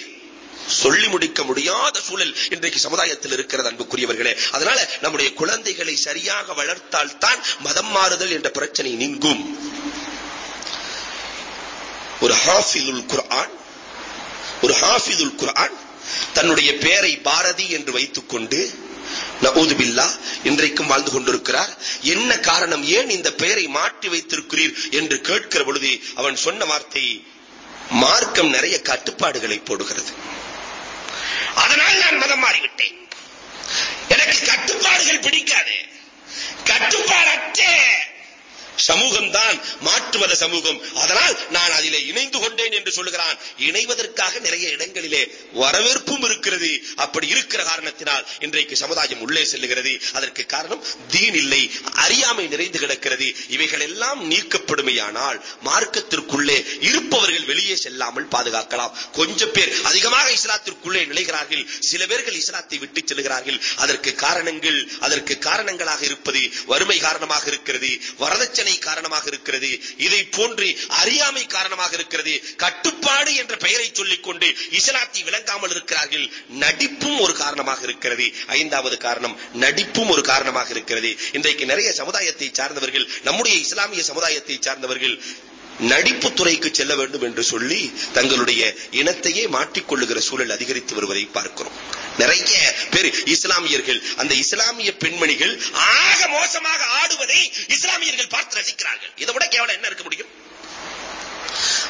சொல்லி முடிக்க முடியாத சூழல் இன்றைக்கு சமுதாயத்தில் இருக்கிறது அன்புக்குரியவர்களே. அதனால நம்முடைய குழந்தைகளை சரியாக வளர்த்தால் தான் மதம் மாறுதல் என்ற பிரச்சனை நீங்கும். ஒரு ஹாஃபிதுல் குர்ஆன் ஒரு ஹாஃபிதுல் குர்ஆன் தன்னுடைய பேரை பாரதி என்று வைத்துக் நவூது பில்லா இன்றைக்கும் வாழ்ந்து கொண்டிருக்கிறார். என்ன காரணம்? ஏன் இந்த பெயரை மாற்றி வைத்திருக்கிறீர் என்று கேட்கிற பொழுது அவன் சொன்ன வார்த்தை மார்க்கம் நிறைய கட்டுப்பாடுகளை போடுகிறது. அதனால் நான் மதம் மாறிவிட்டேன். எனக்கு கட்டுப்பாடுகள் பிடிக்காது. கட்டுப்பாடற்ற சமூகம் தான் மாற்றுவத சமூகம். அதனால் நான் அதிலே இணைந்து கொண்டேன் என்று சொல்லுகிறான். இணைவதற்காக நிறைய இடங்களிலே வரவேற்பும் இருக்கிறது. அப்படி இருக்கிற காரணத்தினால் இன்றைக்கு சமுதாயம் உள்ளே செல்லுகிறது. அதற்கு காரணம் தீன் இல்லை அறியாமை நிறைந்து கிடக்கிறது. இவைகள் எல்லாம் நீக்கப்படுமையானால் மார்க்கத்திற்குள்ளே இருப்பவர்கள் வெளியே செல்லாமல் பாதுகாக்கலாம். கொஞ்சம் பேர் அதிகமாக இஸ்லாத்திற்குள்ளே நிலைகிறார்கள் சில பேர்கள் இஸ்லாத்தை விட்டு செல்கிறார்கள். அதற்கு காரணங்கள் அதற்கு காரணங்களாக இருப்பது வறுமை காரணமாக இருக்கிறது. வரதட்சணை காரணமாக இருக்கிறது. இதை போன்று அறியாமை காரணமாக இருக்கிறது. கட்டுப்பாடு என்ற பெயரை சொல்லிக் கொண்டு இஸ்லாத்தை விளங்காமல் இருக்கிறார்கள். நடிப்பும் ஒரு காரணமாக இருக்கிறது. ஐந்தாவது காரணம் நடிப்பும் ஒரு காரணமாக இருக்கிறது. இன்றைக்கு நிறைய சமுதாயத்தை சார்ந்தவர்கள் நம்முடைய இஸ்லாமிய சமுதாயத்தை சார்ந்தவர்கள் நடிப்பு துறைக்கு செல்ல வேண்டும் என்று சொல்லி தங்களுடைய இனத்தையே மாற்றிக்கொள்ளுகிற சூழல் அதிகரித்து வருவதை பார்க்கிறோம். நிறைய பேர் இஸ்லாமியர்கள் அந்த இஸ்லாமிய பெண்மணிகள் ஆக மோசமாக ஆடுவதை இஸ்லாமியர்கள் பார்த்து ரசிக்கிறார்கள். இதை விட கேவலம் என்ன இருக்க முடியும்?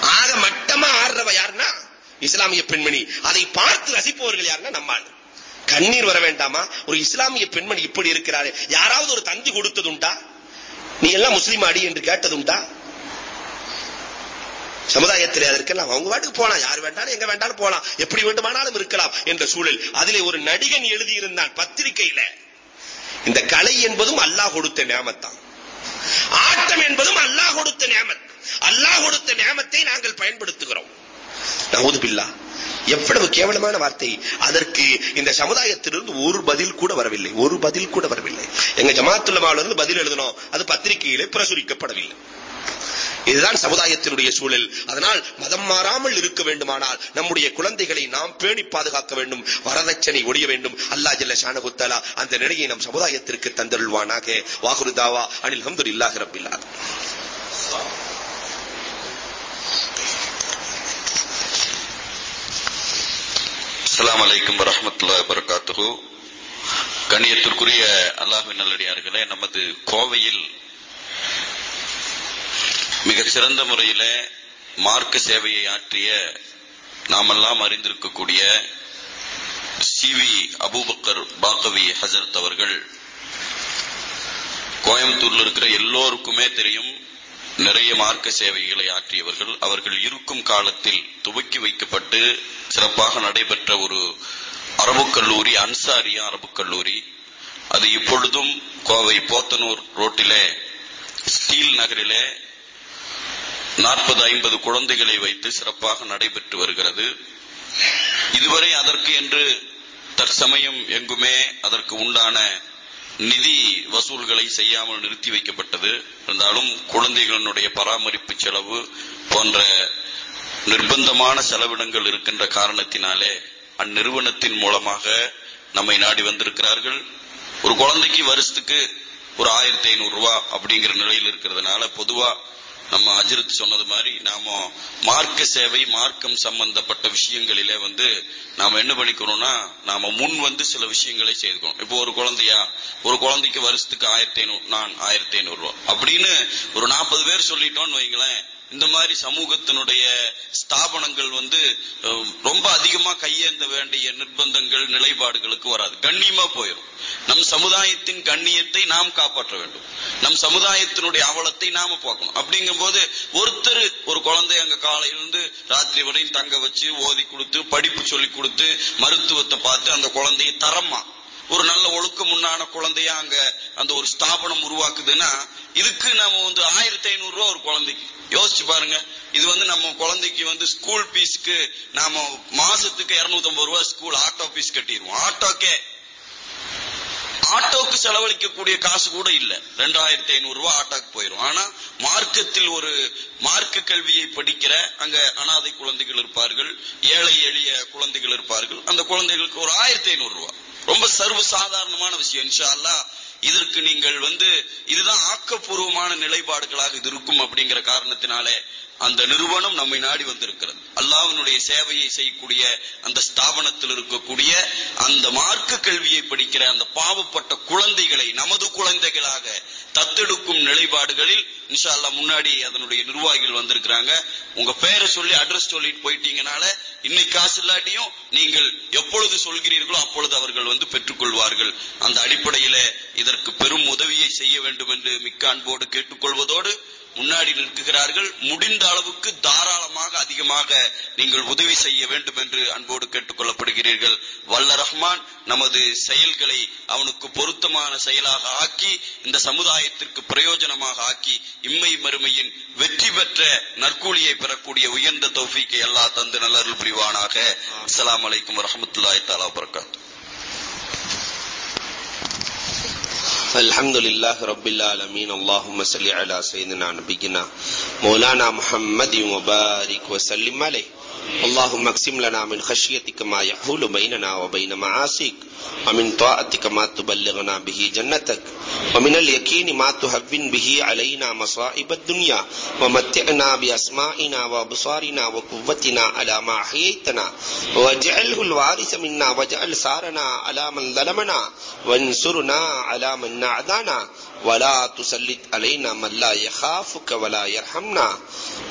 ஆக மட்டமா ஆடுறவ யாருன்னா இஸ்லாமிய பெண்மணி. அதை பார்த்து ரசிப்பவர்கள் யாருன்னா நம்மால். கண்ணீர் வர வேண்டாமா? ஒரு இஸ்லாமிய பெண்மணி இப்படி இருக்கிறாரு யாராவது ஒரு தந்தி கொடுத்ததுண்டா? நீ எல்லாம் முஸ்லீம் அடி என்று கேட்டதுண்டா? சமுதாயத்தில் அதற்கெல்லாம் அவங்க வாட்டுக்கு போலாம். யார் வேண்டாலும் எங்க வேண்டாலும் போலாம். எப்படி வேண்டுமானாலும் இருக்கலாம் என்ற சூழல் அதிலே ஒரு நடிகன் எழுதியிருந்தான் பத்திரிகையில. இந்த கலை என்பதும் அல்லாஹ் கொடுத்த நியமத்தான். ஆட்டம் என்பதும் அல்லாஹ் கொடுத்த நியமத். அல்லாஹ் கொடுத்த நியமத்தை நாங்கள் பயன்படுத்துகிறோம். நவுதுபில்லா எவ்வளவு கேவலமான வார்த்தை. அதற்கு இந்த சமுதாயத்திலிருந்து ஒரு பதில் கூட வரவில்லை. ஒரு பதில் கூட வரவில்லை. எங்க ஜமாத்துல்லமாவில இருந்து பதில் எழுதணும் அது பத்திரிகையிலே பிரசுரிக்கப்படவில்லை. இதுதான் சமுதாயத்தினுடைய சூழல். அதனால் மதம் மாறாமல் இருக்க வேண்டுமானால் நம்முடைய குழந்தைகளை நாம் பேணி பாதுகாக்க வேண்டும் வரதட்சணை ஒழிய வேண்டும். அல்லா ஜல்ல ஷானகுத்தாலா அந்த நிலையை நம் சமுதாயத்திற்கு தந்தருள்வானாக. வாகுருதாவா அனில் ஹம்து இல்லாஹ் ரப்பில்லா அஸ்லாம் அலைக்கும் வரமத்துல்லா வரகாத்துஹு கண்ணியத்திற்குரிய அல்லாஹுவின் நல்லடியார்களே நமது கோவையில் மிக சிறந்த முறையில மார்க்க சேவையை ஆற்றிய நாமெல்லாம் அறிந்திருக்கக்கூடிய சி வி அபூபக்கர் பாக்கவி ஹசரத் அவர்கள் கோயம்புத்தூர்ல இருக்கிற எல்லோருக்குமே தெரியும் நிறைய மார்க்க சேவைகளை ஆற்றியவர்கள். அவர்கள் இருக்கும் காலத்தில் துவக்கி வைக்கப்பட்டு சிறப்பாக நடைபெற்ற ஒரு அரபு கல்லூரி அன்சாரியா அரபு கல்லூரி. அது இப்பொழுதும் கோவை போத்தனூர் ரோட்டிலே ஸ்டீல் நகரிலே நாற்பது ஐம்பது குழந்தைகளை வைத்து சிறப்பாக நடைபெற்று வருகிறது. இதுவரை அதற்கு என்று தற்சமயம் எங்குமே அதற்கு உண்டான நிதி வசூல்களை செய்யாமல் நிறுத்தி வைக்கப்பட்டது. இருந்தாலும் குழந்தைகளினுடைய பராமரிப்பு செலவு போன்ற நிர்பந்தமான செலவினங்கள் இருக்கின்ற காரணத்தினாலே அந்நிறுவனத்தின் மூலமாக நம்மை நாடி வந்திருக்கிறார்கள். ஒரு குழந்தைக்கு வருஷத்துக்கு ஒரு ஆயிரத்தி ஐநூறு ரூபாய் அப்படிங்கிற நிலையில் இருக்கிறதுனால பொதுவா நம்ம அஜிரத் சொன்னது மாதிரி நாம மார்க்க சேவை மார்க்கம் சம்பந்தப்பட்ட விஷயங்களிலே வந்து நாம என்ன பண்ணிக்கணும்னா நாம முன் வந்து சில விஷயங்களை செய்துக்கணும். இப்போ ஒரு குழந்தையா ஒரு குழந்தைக்கு வருஷத்துக்கு ஆயிரத்தி ஐநூறு நான் ஆயிரத்தி ஐநூறு ரூபாய் அப்படின்னு ஒரு நாற்பது பேர் சொல்லிட்டோம்னு வைங்களேன் இந்த மாதிரி சமூகத்தினுடைய ஸ்தாபனங்கள் வந்து ரொம்ப அதிகமா கையேந்த வேண்டிய நிர்பந்தங்கள் நிலைப்பாடுகளுக்கு வராது. கண்ணியமா போயிடும் நம் சமுதாயத்தின் கண்ணியத்தை நாம் காப்பாற்ற வேண்டும். நம் சமுதாயத்தினுடைய அவலத்தை நாம பார்க்கணும். அப்படிங்கும் போது ஒருத்தர் ஒரு குழந்தை அங்க காலையிலிருந்து ராத்திரி வரையும் தங்க வச்சு ஓதி கொடுத்து படிப்பு சொல்லி கொடுத்து மருத்துவத்தை பார்த்து அந்த குழந்தையை தரமா ஒரு நல்ல ஒழுக்கம் உண்டான குழந்தையா அங்க அந்த ஒரு ஸ்தாபனம் உருவாக்குதுன்னா இதுக்கு நம்ம வந்து ஆயிரத்தி ஐநூறு ரூபா ஒரு குழந்தைக்கு. யோசிச்சு பாருங்க. இது வந்து நம்ம குழந்தைக்கு வந்து ஸ்கூல் ஃபீஸ்க்கு நாம மாசத்துக்கு 250 ரூபாய் ஸ்கூல் ஆட்டோ ஃபீஸ் கட்டிடுவோம். ஆட்டோக்கே ஆட்டோக்கு செலவழிக்கக்கூடிய காசு கூட இல்ல. ரெண்டாயிரத்தி ஐநூறு ரூபாய் ஆட்டோக்கு போயிடும் ஆனா மார்க்கத்தில் ஒரு மார்க்க கல்வியை படிக்கிற அங்க அனாதை குழந்தைகள் இருப்பார்கள் ஏழை எளிய குழந்தைகள் இருப்பார்கள் அந்த குழந்தைகளுக்கு ஒரு ஆயிரத்தி ஐநூறு ரூபாய் ரொம்ப சர்வ சாதாரணமான விஷயம். இன்ஷா அல்லாஹ் இதற்கு நீங்கள் வந்து இதுதான் ஆக்கப்பூர்வமான நிலைப்பாடுகளாக இது இருக்கும் அப்படிங்கிற காரணத்தினாலே அந்த நிறுவனம் நம்மை நாடி வந்திருக்கிறது. அல்லாஹ்வினுடைய சேவையை செய்யக்கூடிய அந்த ஸ்தாபனத்தில் இருக்கக்கூடிய அந்த மார்க்க கல்வியை படிக்கிற அந்த பாவப்பட்ட குழந்தைகளை நமது குழந்தைகளாக தத்தெடுக்கும் நிலைப்பாடுகளில் இன்ஷா அல்லா முன்னாடி அதனுடைய நிர்வாகிகள் வந்திருக்கிறாங்க. உங்க பேரை சொல்லி அட்ரஸ் சொல்லிட்டு போயிட்டீங்கனால இன்னைக்கு காசு இல்லாட்டியும் நீங்கள் எப்பொழுது சொல்கிறீர்களோ அப்பொழுது அவர்கள் வந்து பெற்றுக்கொள்வார்கள். அந்த அடிப்படையில இதற்கு பெரும் உதவியை செய்ய வேண்டும் என்று மிக்க அன்போடு கேட்டுக்கொள்வதோடு முன்னாடி நிற்கிறார்கள். முடிந்த அளவுக்கு தாராளமாக அதிகமாக நீங்கள் உதவி செய்ய வேண்டும் என்று அன்போடு கேட்டுக்கொள்ளப்படுகிறீர்கள் வல்ல ரஹ்மான் நமது செயல்களை அவனுக்கு பொருத்தமான செயலாக ஆக்கி இந்த சமுதாயத்திற்கு பிரயோஜனமாக ஆக்கி இம்மை மறுமையின் வெற்றி பெற்ற நற்கூலியை பெறக்கூடிய உயர்ந்த தௌஃபீக்கை எல்லா தந்து நல்லருள் புரிவானாக. அஸ்லாம் அலைக்கும் வரமத்துல்லாய் தாலா வபரகாத்துஹு الحمد لله رب العالمين اللهم صل على سيدنا نبينا مولانا محمد وبارك وسلم عليه اللهم اقسم لنا من خشيتك ما يحول بيننا وبين معاصيك ومن طاعتك ما تبلغنا به جنتك ومن اليقين ما تهون به علينا مصائب الدنيا ومتعنا بأسمائنا وأبصارنا وقوتنا على ما أحييتنا واجعله الوارث منا واجعل سارنا على من ظلمنا وانصرنا على من نعدانا ولا تسلط علينا من لا يخافك ولا يرحمنا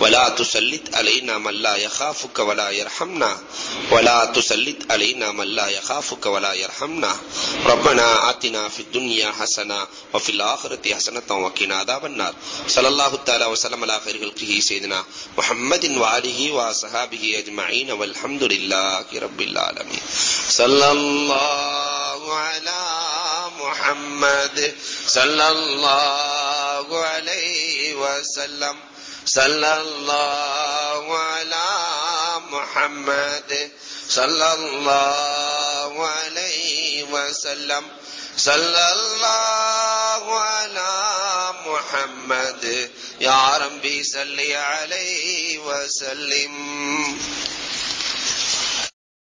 ولا تسلط علينا من لا يخافك ولا يرحمنا. ولا تسلط علينا من لا يخافك ولا يرحمنا. ربنا آتنا في الدنيا حسنة وفي الآخرة حسنة وقنا عذاب النار. صلى الله تعالى وسلم على خير خلقه سيدنا محمد وآله وصحابه أجمعين والحمد لله رب العالمين. صلى الله على محمد. صلى الله عليه وسلم. صلی اللہ علی محمد صلی اللہ علیہ وسلم. صلی اللہ علی محمد. یا ربی صلی علیہ وسلم.